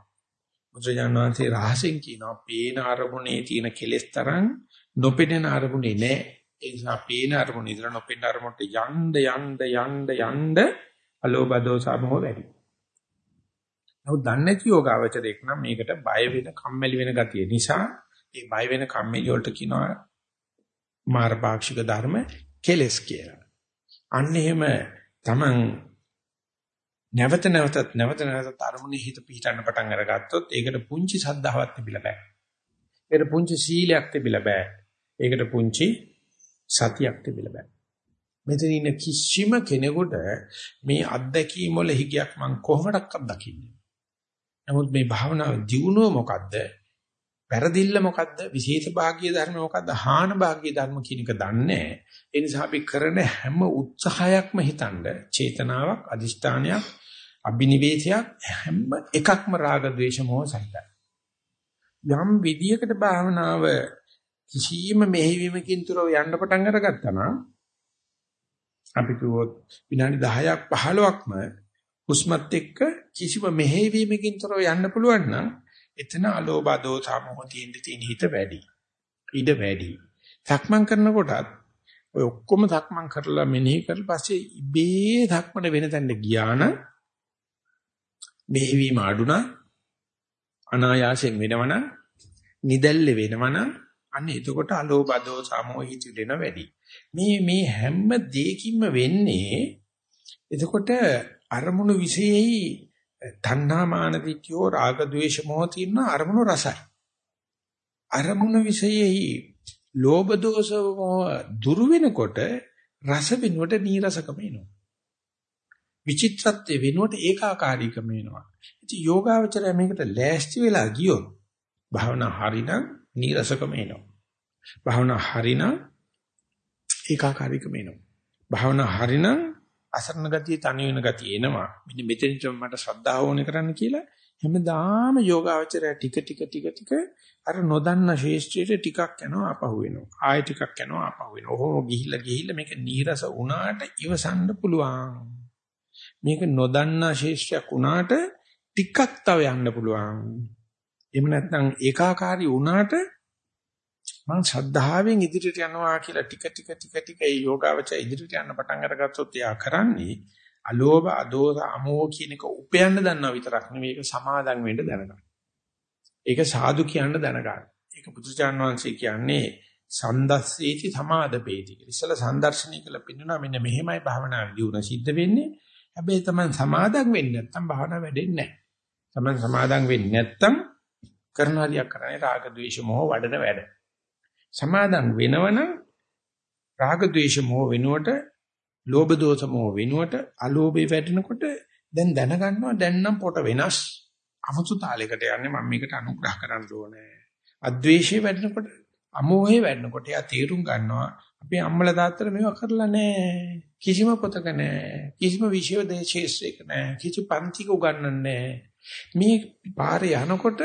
බුදුරජාණන් වහන්සේ රහසෙන් කියනවා පේන අරමුණේ තියෙන කෙලෙස් තරම් නොපෙනෙන අරමුණේ නෑ. ඒ නිසා පේන අරමුණ ඉදර නොපෙනෙන අරමුණට යන්න යන්න යන්න යන්න අලෝභ දෝස මොහ වැඩි. නමුත් දන්නේ නැති යෝගාවචරයක් නම් මේකට බය වෙන කම්මැලි වෙන ගතිය නිසා ඒ බය වෙන කම්මැලි වලට කියනවා මාර්ගපාක්ෂික ධර්ම කෙලස් කියලා. අන්න එහෙම Taman නැවත නැවතත් නැවත නැවතත් අරමුණේ හිත පිහිටන්න පටන් අරගත්තොත් ඒකට පුංචි සද්ධාවක් තිබිලා බෑ. ඒකට පුංචි සීලයක් තිබිලා බෑ. ඒකට පුංචි සතියක් තිබිලා බෑ. මෙතන ඉන්න කිසිම කෙනෙකුට මේ අත්දැකීම් වල හිගයක් මම කොහොමඩක්වත් දකින්නේ. නමුත් මේ භාවනාව දියුණුව මොකද්ද? පෙරදිල්ල මොකද්ද? විශේෂ භාග්‍ය ධර්ම මොකද්ද? හාන භාග්‍ය ධර්ම කියන එක දන්නේ ඒ නිසා අපි කරන හැම උත්සාහයක්ම හිතනද චේතනාවක්, අදිෂ්ඨානයක්, අබිනිවේෂයක් හැම එකක්ම රාග, ద్వේෂ, මොහ සහිතයි. යම් විදියකට භාවනාව කිසියම් මෙහෙවීමකින් තුරව යන්න පටන් අරගත්තා නම් අපි කිව්වොත් විනාඩි 10ක් 15ක්ම හුස්මත් එක්ක කිසිම මෙහෙවීමකින් තොරව යන්න පුළුවන් නම් එතන අලෝභ දෝස මොහ තියෙන තියෙන හිත වැඩි. ඉඩ වැඩි. සක්මන් කරනකොටත් ඔය ඔක්කොම සක්මන් කරලා මෙනෙහි කරලා පස්සේ ඉබේ සක්මන වෙන තැනට ගියා නම් මෙහෙවීම අඩුනා අනායාසයෙන් වෙනවනම් නිදැල්ල වෙනවනම් අන්න එතකොට අලෝභ දෝස මොහ හිත දෙන වැඩි. මේ මේ හැම දෙයකින්ම වෙන්නේ එතකොට අරමුණු විශේෂයි තණ්හා මාන දිට්ඨියෝ රාග ద్వේෂ මොහ තියෙන අරමුණු රසයි. අරමුණු විශේෂයි ලෝභ දෝෂ මොහ දුරු වෙනකොට රස වෙනුවට නීරසකම එනවා. විචිත්‍රත්වයේ වෙනුවට ඒකාකාරීකම එනවා. ඉතින් යෝගාවචරය මේකට ලෑස්ති වෙලා ගියොත් භාවනා හරිනම් නීරසකම එනවා. භාවනා හරිනම් ඒකාකාරීකම එනවා. භාවනා හරිනම් අසරණ ගතිය තනි වෙන ගතිය එනවා. මෙන්න මෙතනින් මට ශ්‍රද්ධාව ඕනේ කරන්න කියලා හැමදාම යෝගාවචරය ටික ටික ටික ටික අර නොදන්න ශේෂ්ත්‍රයට ටිකක් යනවා අපහු වෙනවා. ආයෙ ටිකක් යනවා අපහු වෙනවා. ඔහොම ගිහිල්ලා ගිහිල්ලා මේක නීරස වුණාට ඉවසන්න පුළුවන්. මේක නොදන්න ශේෂ්ත්‍රයක් වුණාට ටිකක් තව යන්න පුළුවන්. එහෙම නැත්නම් ඒකාකාරී වුණාට මම ශ්‍රද්ධාවෙන් ඉදිරියට යනවා කියලා ටික ටික ටික ටික ඒ යෝගාවචය ඉදිරියට යන්න පටන් අරගත්තොත් එයා කරන්නේ අලෝභ අදෝස අමෝහ කියන එක උපයන්න දන්නවා විතරක් නෙවෙයි ඒක සමාදන් වෙන්න දැනගන්න. ඒක සාදු කියන්න දැනගන්න. ඒක බුදුචාන් වහන්සේ කියන්නේ සන්දස්සේති සමාදපේති. ඉස්සල සම්දර්ශනය කළ පින්නුනා මෙන්න මෙහෙමයි භාවනාවේදී උන සිද්ධ වෙන්නේ. හැබැයි Taman සමාදන් වෙන්නේ නැත්නම් භාවනාව වැඩෙන්නේ නැහැ. Taman සමාදන් වෙන්නේ නැත්නම් කරන හරියක් කරන්නේ රාග ద్వේෂ මොහ වඩන වැඩ. සමාදන් වෙනවනම් රාග ద్వේෂ මොහ වෙනුවට ලෝභ දෝෂ මොහ වෙනුවට අලෝභේ වැටෙනකොට දැන් දැනගන්නවා දැන් නම් පොට වෙනස්. අමුතු තාලයකට යන්නේ මම මේකට අනුග්‍රහ කරන්න ඕනේ. අද්වේෂේ වැටෙනකොට අමෝහේ වැටෙනකොට එයා තීරුම් ගන්නවා අපේ අම්මලා තාත්තලා මේවා කරලා නැහැ. කිසිම පොතක නැහැ. කිසිම විෂය දේශේෂයක නැහැ. කිසි පන්තික උගන්වන්නේ මේ පාරේ යනකොට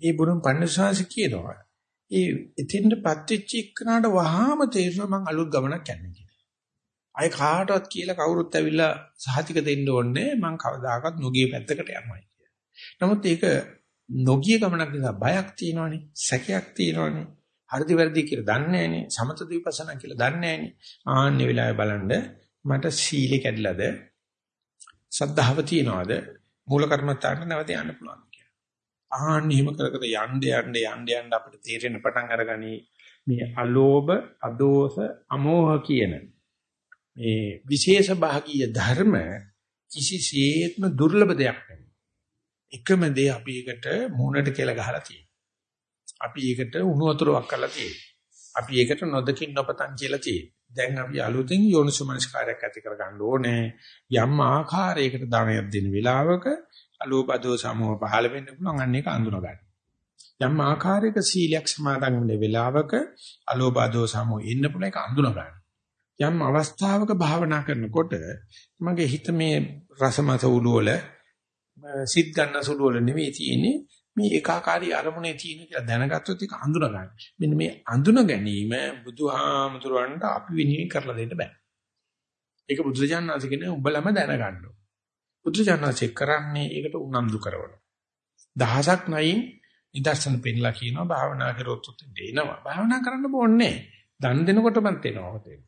මේ බුදුන් පන්නසාංශ කියනවා. ඒ එතින්ටපත් වෙච්ච එක්කනට වහාම තේරෙනවා මං අලුත් ගමනක් යන්නේ කියලා. අය කාටවත් කියලා කවුරුත් ඇවිල්ලා සහතික දෙන්න ඕනේ මං කවදාකවත් නොගිය පැත්තකට යනවා කියලා. නමුත් ඒක නොගිය ගමනක් නිසා බයක් තියෙනවනේ, සැකයක් තියෙනවනේ. හරිද වැරදි කියලා දන්නේ නැහනේ. සමත දීපසනා කියලා දන්නේ නැහනේ. ආන්නේ වෙලාවේ බලන්න මට සීලෙ කැඩලාද? සද්ධාව තියනවාද? මූල කර්මත්තාට නැවත යන්න පුළුවන්. ආන්න හිම කර කර යන්න යන්න යන්න යන්න අපිට තේරෙන පටන් අරගනි මේ අලෝභ අදෝස අමෝහ කියන මේ විශේෂ භාගීය ධර්ම කිසිසේත්ම දුර්ලභ දෙයක් නෙවෙයි. එකම දේ අපි එකට මූණට කියලා ගහලා තියෙනවා. අපි ඒකට උණු වතුරක් කරලා තියෙනවා. අපි ඒකට නොදකින් නොපතන් කියලා තියෙනවා. දැන් අපි අලුතෙන් යෝනිසමනස්කාරයක් ඇති කර ගන්න ඕනේ. යම් ආකාරයකට දානයක් දෙන වෙලාවක අලෝපදෝ සමෝහ පහළ වෙන්න පුළුවන් අන්න ඒක අඳුන ගන්න. යම් ආකාරයක සීලයක් සමාදන් වෙන වෙලාවක අලෝපදෝ සමෝහ ඉන්න පුළුවන් ඒක අඳුන ගන්න. යම් අවස්ථාවක භාවනා කරනකොට මගේ හිත මේ රසමස උළුවල සිත් ගන්න සුළුවල නෙවෙයි තියෙන්නේ මේ ඒකාකාරී අරමුණේ තියෙන කියලා දැනගත්තොත් ඒක අඳුන ගන්න. මෙන්න මේ අඳුන ගැනීම බුදුහාමුදුරන්ට අපි විනිවිද කරලා දෙන්න බෑ. ඒක බුදුරජාණන්සේ කියන්නේ උඹලම දැනගන්න ඕන. බුදුරජාණන්සේ කරන්නේ ඒකට උනන්දු කරනවා. දහසක් නයින් නිදර්ශන පෙන්නලා කියනවා භාවනා කරොත් දෙනවා. භාවනා කරන්න ඕනේ. දන් දෙනකොටමත් එනවා හොතේ.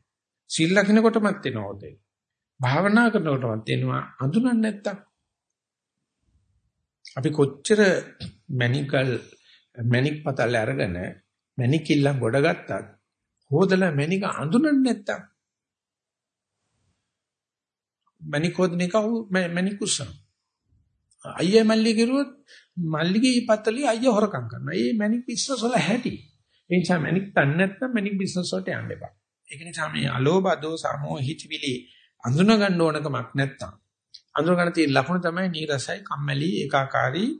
සිල් ලකිනකොටමත් එනවා හොතේ. භාවනා කරනකොටමත් එනවා. අඳුනන්නේ නැත්තම් අපි කොච්චර මැනිකල් මැනික් පතල් අරගෙන මැනිකිල්ලන් ගොඩ ගත්තත් හොදලා මැනික අඳුනන්නේ නැත්තම් මැනික් හොදන එක මැනික් උස්සන අයියා මල්ලි කිරුවොත් මල්ලිගේ පතලිය අයියා හොරකම් කරනවා. ඒ මැනික් බිස්නස් වල හැටි. ඒ නිසා මැනික් තන්න නැත්නම් මැනික් බිස්නස් වලට යන්න එපා. ඒක නිසා මේ අලෝභ අදෝ සමෝ හිතවිලි අඳුන ගන්න ඕනකමක් නැත්තම් අඳුර ගන්න තියෙන ලක්ෂණ තමයි නීරසයි, කම්මැලි, ඒකාකාරී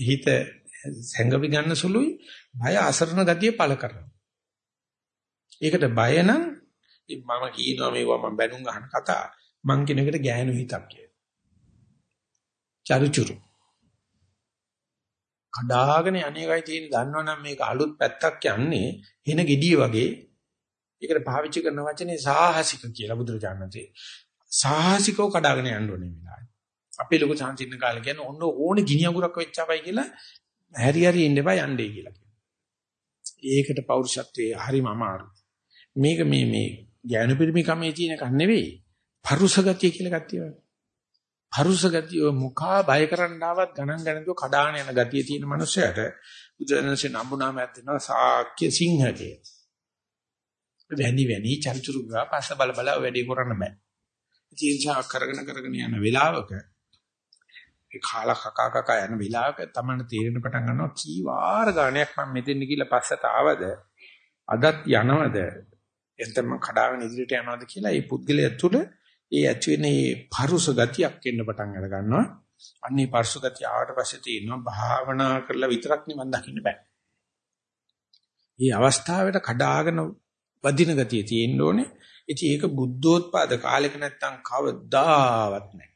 හිත සැඟවි ගන්න සුළුයි, බය අසරණ ගතිය පළ කරනවා. ඒකට බය නම් මම කියනවා මේවා මම බැනුම් ගන්න කතා මං කියන එකට ගෑනු හිතක් කියලා. චරුචුරු. කඩාගෙන අනේකයි තියෙන දන්නවනම් මේක අලුත් පැත්තක් යන්නේ හින gediye වගේ. ඒකට පාවිච්චි කරන වචනේ සාහසික කියලා බුදුරජාණන්සේ. සාහසිකව කඩාගෙන යන්න ඕනේ වෙලාවේ. අපේ ලොකු සංසින්න කාලේ කියන්නේ ඔන්න ඕනේ ගිනි අඟුරක් වෙච්චාපයි කියලා හැරි හැරි ඉන්න එපා යන්නේ කියලා කියනවා. ඒකට පෞරුෂත්වයේ හරිම අමාරු. මේක මේ මේ ඥාන පිරිමි කමේ තියෙන එකක් නෙවෙයි. පරුස ගතිය කියලා ගතිය. පරුස ගතිය මුඛා බය කරන්න ආවත් ගණන් ගණන්ව කඩාන යන ගතිය තියෙන මනුස්සයට බුදුරජාණන්සේ නම්බුනාමයක් දෙනවා සාක්‍ය සිංහකේ. වැනි වැනි චරිචුරු ගා පස්ස බල බල වැඩි කරන්න බෑ. තීර්ෂා කරගෙන කරගෙන යන වෙලාවක ඒ කාලා කකා කකා යන වෙලාවක තමයි තීරණ පටන් ගන්නවා කී වාර ගාණයක් මම මෙතෙන් ගිහලා පස්සට ආවද අදත් යනවද එතන මම කඩාගෙන ඉදිරියට යනවද කියලා ඒ පුද්ගලයා තුළ ඒ ඇති වෙන මේ පරුස ගතියක් එන්න පටන් අර ගන්නවා. අන්නේ පරුස ගතිය ආවට පස්සේ තියෙනවා භාවනා කරලා විතරක් නිවන් දකින්න බෑ. මේ අවස්ථාවට කඩාගෙන වදින ගතිය තියෙන්න ඕනේ. ඉතින් ඒක බුද්ධෝත්පාද කාලෙක නැත්තම් කවදාවත් නැහැ.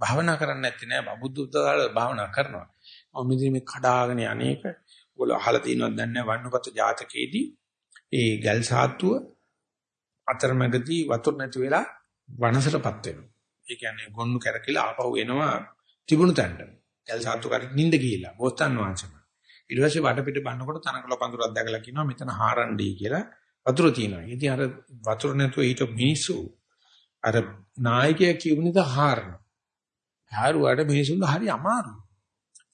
භාවනා කරන්නේ නැත්තේ නෑ. බුද්ධෝත්පාද භාවනා කරනවා. මම මෙතන මේ කඩාගෙන යන්නේක ඔයගොල්ලෝ අහලා තියෙනවද දන්නේ වන්නපත ජාතකයේදී ඒ ගල් සාත්තුව අතරමැදදී වතුර නැති වෙලා වනසටපත් වෙනවා. ඒ කියන්නේ ගොන්නු කැරකිලා ආපහු එනවා තිබුණු තැනට. ගල් සාත්තු කරේ නිින්ද ගිහිලා බෝසත්න් වහන්සේම. ඊට පස්සේ වටපිට බannකොට තනකොළ පඳුරක් දැකලා කියනවා මෙතන හාරණ්ඩී කියලා වතුර තියෙනවා. ඉතින් අර වතුර නැතුව හිට මිනිස්සු අර නායකයා කියුණේද හාරන. හාරුවාට මිනිසුන් හරි අමාරු.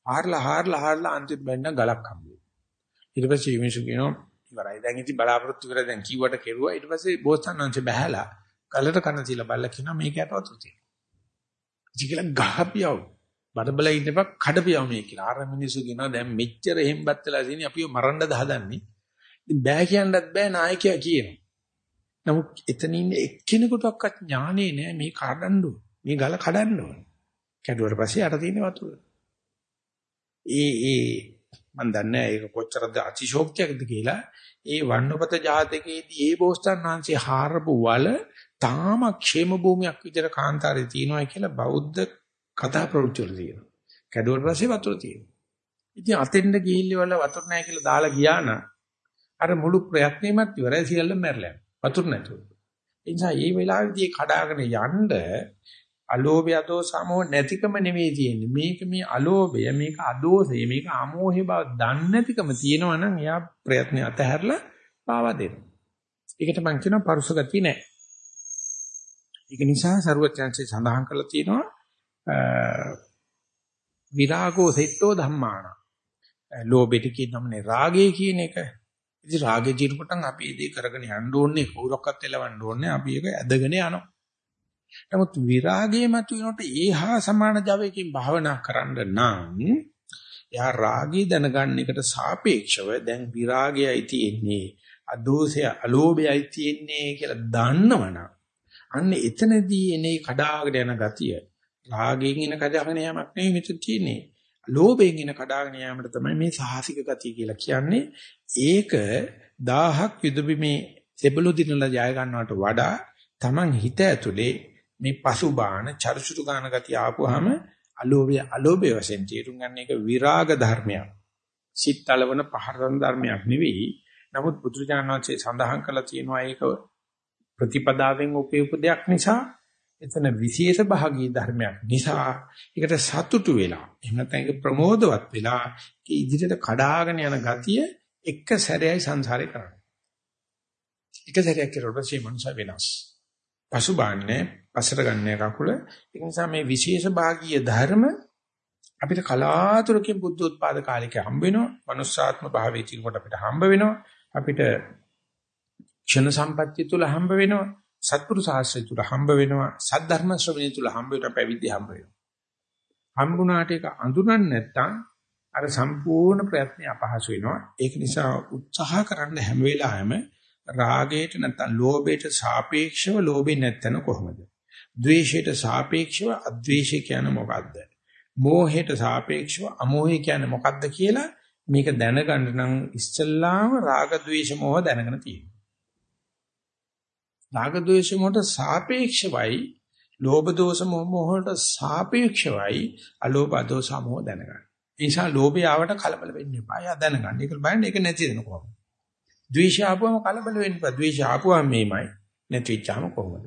හාරලා හාරලා හාරලා අන්තිම බෙන්න ගලක් හම්බුනේ. ඊට පස්සේ මිනිස්සු කියනවා ඉවරයි. දැන් ඉතින් බලාපොරොත්තු කරලා දැන් කිව්වට කෙරුවා. ඊට පස්සේ බෝසත්ණන්සේ බහැලා කලට කන තියලා බල්ලා කියනවා මේකට වතුර තියෙනවා. ඉතින් කියලා ගහපියව. බඩබල ඉන්නපක් කඩපියව මේ කියලා. ආර මිනිස්සු කියනවා දැන් මෙච්චර එහෙම්බත් වෙලා තියෙන්නේ අපිව මරන්න දහදන්නේ. බෑ කියන්නත් බෑ නායකයා කියනවා. නමුත් එතන ඉන්න එක්කෙනෙකුටවත් ඥානේ නෑ මේ කඩන්න මේ ගල කඩන්න ඕන. කැඩුවට පස්සේ යට තියෙන වතුර. ඒ ඒ මන් දන්නේ ඒක කොච්චරද අතිශෝක්තියක්ද කියලා ඒ වන්නපත ජාතකයේදී ඒ බෝසත්න් වහන්සේ හාරපු වල තාම ക്ഷേම භූමියක් විතර කාන්තාරේ තියෙනවා කියලා බෞද්ධ කතා ප්‍රවෘත්ති වල තියෙනවා. කැඩුවට පස්සේ වතුර තියෙනවා. ඉතින් අතෙන්ද ගිහිල්ල වල වතුර නැහැ කියලා දාලා ගියා නම් අර මුළු ප්‍රයත්නෙමත් ඉවරයි සියල්ලම මැරලා යනවා. වතුර නැතුව. ඒ නිසා මේ වෙලාවේදී කඩාගෙන යන්න අලෝභය අදෝ සමෝ නැතිකම නෙවෙයි තියෙන්නේ. මේක මේ අලෝභය, මේක අදෝසය, මේක අමෝහය බව දන්නේ නැතිකම තියෙනවා නම් එයා ප්‍රයත්න අතහැරලා පාවා දෙනවා. ඒකට මම කියනවා පරුස ගතිය නැහැ. ඒක නිසා සරුවචාන්සේ සඳහන් කරලා තියෙනවා විරාගෝ සෙට්ටෝ ධම්මාන. ලෝභෙට කියනමනේ රාගය කියන එක ඉතින් රාගේ ජීරුකොටන් අපි ඒ දේ කරගෙන යන්න ඕනේ කවුරක්වත් එලවන්න ඕනේ අපි ඒක ඇදගෙන යනවා. නමුත් විරාගයේ මතුවෙනකොට ඒහා සමාන ජවයකින් භාවනා කරන්න නම් එයා රාගී දැනගන්න එකට සාපේක්ෂව දැන් විරාගයයි තියෙන්නේ අදෝසය අලෝභයයි තියෙන්නේ කියලා දන්නවනම් අන්න එතනදී එනේ කඩාගෙන යන ගතිය රාගයෙන් එන කඩාගෙන යamak නෙවෙයි මෙතන තියෙන්නේ ලෝභයෙන් එන කඩාගෙන යාමට තමයි මේ සාහසික ගතිය කියලා කියන්නේ. ඒක 1000ක් යුදබිමේ සෙබළු දිනලා ජය ගන්නවට වඩා Taman හිත ඇතුලේ මේ පසුබාන චර්චුරු ගාන ගතිය ආපුවාම අලෝභය අලෝභය වශයෙන් තේරුම් ගන්න එක විරාග ධර්මයක්. සිත් තලවන පහරන ධර්මයක් නෙවෙයි. නමුත් බුදුරජාණන් වහන්සේ සඳහන් කළා තියෙනවා ඒක ප්‍රතිපදාවෙන් උපයපු දෙයක් නිසා එතන විශේෂ භාගී ධර්මයක් නිසා ඒකට සතුටු වෙලා එහෙම නැත්නම් ඒක ප්‍රමෝදවත් වෙලා ඒ ඉදිරියට කඩාගෙන යන ගතිය එක සැරේයි සංසාරේ කරන්නේ. එක සැරයක් කරලා පස්සේ මනුෂ්‍ය වෙනස්. පසුබාන්නේ පසට ගන්න කකුල ඒ නිසා මේ විශේෂ භාගීය ධර්ම අපිට කලාතුරකින් බුද්ධ උත්පාද කාලික හම්බ වෙනවා. මනුස්සාත්ම භාවයේ තිනකොට අපිට හම්බ වෙනවා. අපිට ක්ෂණ සම්පත්‍ය තුල හම්බ වෙනවා. සත්පුරුෂ ආශ්‍රය තුල හම්බ වෙනවා සද්ධර්ම ශ්‍රවණය තුල හම්බ වෙනවා පැවිදි හම්බ වෙනවා. හම්බුණාට ඒක අඳුනන්නේ නැත්නම් අර සම්පූර්ණ ප්‍රයත්නය අපහසු වෙනවා. ඒක නිසා උත්සාහ කරන්න හැම වෙලාවෙම රාගයට නැත්නම් ලෝභයට සාපේක්ෂව ලෝභේ නැත්නම් කොහොමද? ද්වේෂයට සාපේක්ෂව අද්වේෂය කියන්නේ මොකද්ද? මෝහයට සාපේක්ෂව අමෝහය කියන්නේ මොකද්ද කියලා මේක දැනගන්න නම් ඉස්සල්ලාම රාග ද්වේෂ මෝහ දැනගෙන තියෙනවා. රාග ద్వේෂ මොහොත සාපේක්ෂවයි ලෝභ දෝෂ මොහොත සාපේක්ෂවයි අලෝභ දෝෂ මොහ දැනගන්න. ඒ නිසා ලෝභය ආවට කලබල වෙන්න එපා. යා දැනගන්න. ඒක බලන්න ඒක නැති වෙන කොහොමද? ද්වේෂය ආපුවම කලබල වෙන්න එපා. ද්වේෂය ආපුවම මේමයි. නැති වෙච්චාම කොහොමද?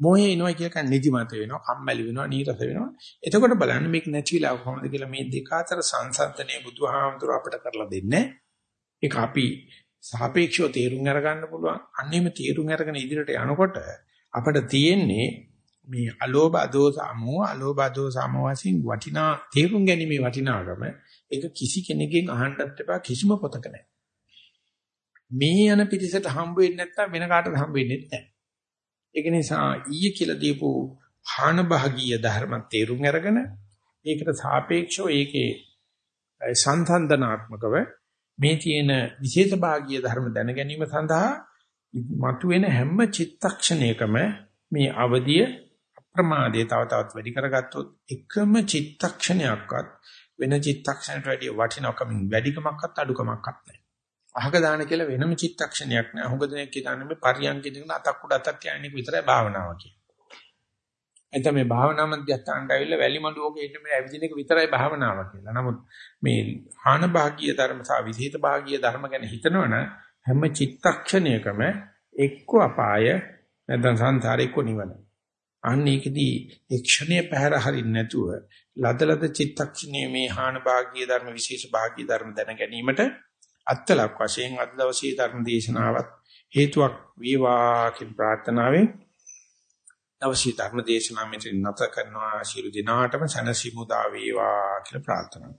මොහේ එනවා කියලා නිදිමත වෙනවා, කම්මැලි වෙනවා, නීරස වෙනවා. එතකොට බලන්න මේක නැතිලා කොහොමද කියලා මේ දෙක අතර සංසන්දනයේ බුදුහාමුදුර අපිට කරලා දෙන්නේ. ඒක අපි සාපේක්ෂව තේරුම් අරගන්න පුළුවන්. අන්නේම තේරුම් අරගෙන ඉදිරියට යනකොට අපිට තියෙන්නේ මේ අලෝභ අදෝස අමෝ අලෝභ අදෝස අමෝ වශයෙන් වටිනා තේරුම් ගැනීමේ වටිනාකම ඒක කිසි කෙනෙක්ගෙන් අහන්නත් එපා කිසිම පොතක නැහැ. මේ යන පිටිසට හම්බ වෙන්නේ නැත්නම් වෙන කාටද හම්බ වෙන්නේ නැහැ. ඒක නිසා ඊයේ කියලා දීපු හාන භාගීය ධර්ම තේරුම් අරගෙන ඒකට සාපේක්ෂව ඒකේ සංසන්දනාත්මකව මේ තියෙන විශේෂ භාගීය ධර්ම දැන ගැනීම සඳහා මතුවෙන හැම චිත්තක්ෂණයකම මේ අවදිය අප්‍රමාදයේ තව තවත් වැඩි කරගත්තොත් එකම චිත්තක්ෂණයක්වත් වෙන චිත්තක්ෂණයට වැඩිය වටිනකමින් වැඩිකමක්වත් අඩුකමක්වත් නැහැ. අහක දාන කියලා වෙනම චිත්තක්ෂණයක් නෑ. හුඟ දෙනෙක් කියන්නේ මේ පරියන්කේදීන අතක් උඩ අතක් කියන්නේ විතරයි භාවනාව කියන්නේ. එතන මේ භාවනා මධ්‍යස්ථානට ඇවිල්ලා වැලි මඩුවක ඉන්න මේ ඇවිදින එක විතරයි භාවනාව කියලා. නමුත් මේ හාන භාගීය ධර්ම සහ විධිත භාගීය ධර්ම ගැන හිතනවනම් හැම චිත්තක්ෂණයකම එක්ක අපාය නැත්නම් සංසාරේ එක්ක නිවන. අන්න ඒකදී ඒ ක්ෂණය පැහැර හරින්න නැතුව ලදලද චිත්තක්ෂණයේ මේ හාන භාගීය ධර්ම විශේෂ භාගීය ධර්ම දැන ගැනීමට අත්ලක් වශයෙන් අද දවසේ ධර්ම දේශනාවත් හේතුවක් වේවා කියන ප්‍රාර්ථනාවෙන් දවසේ ධර්ම දේශනාව මෙතන නැත කරනවා. ශිරු දිනාටම සනසිමුදා වේවා කියලා ප්‍රාර්ථනා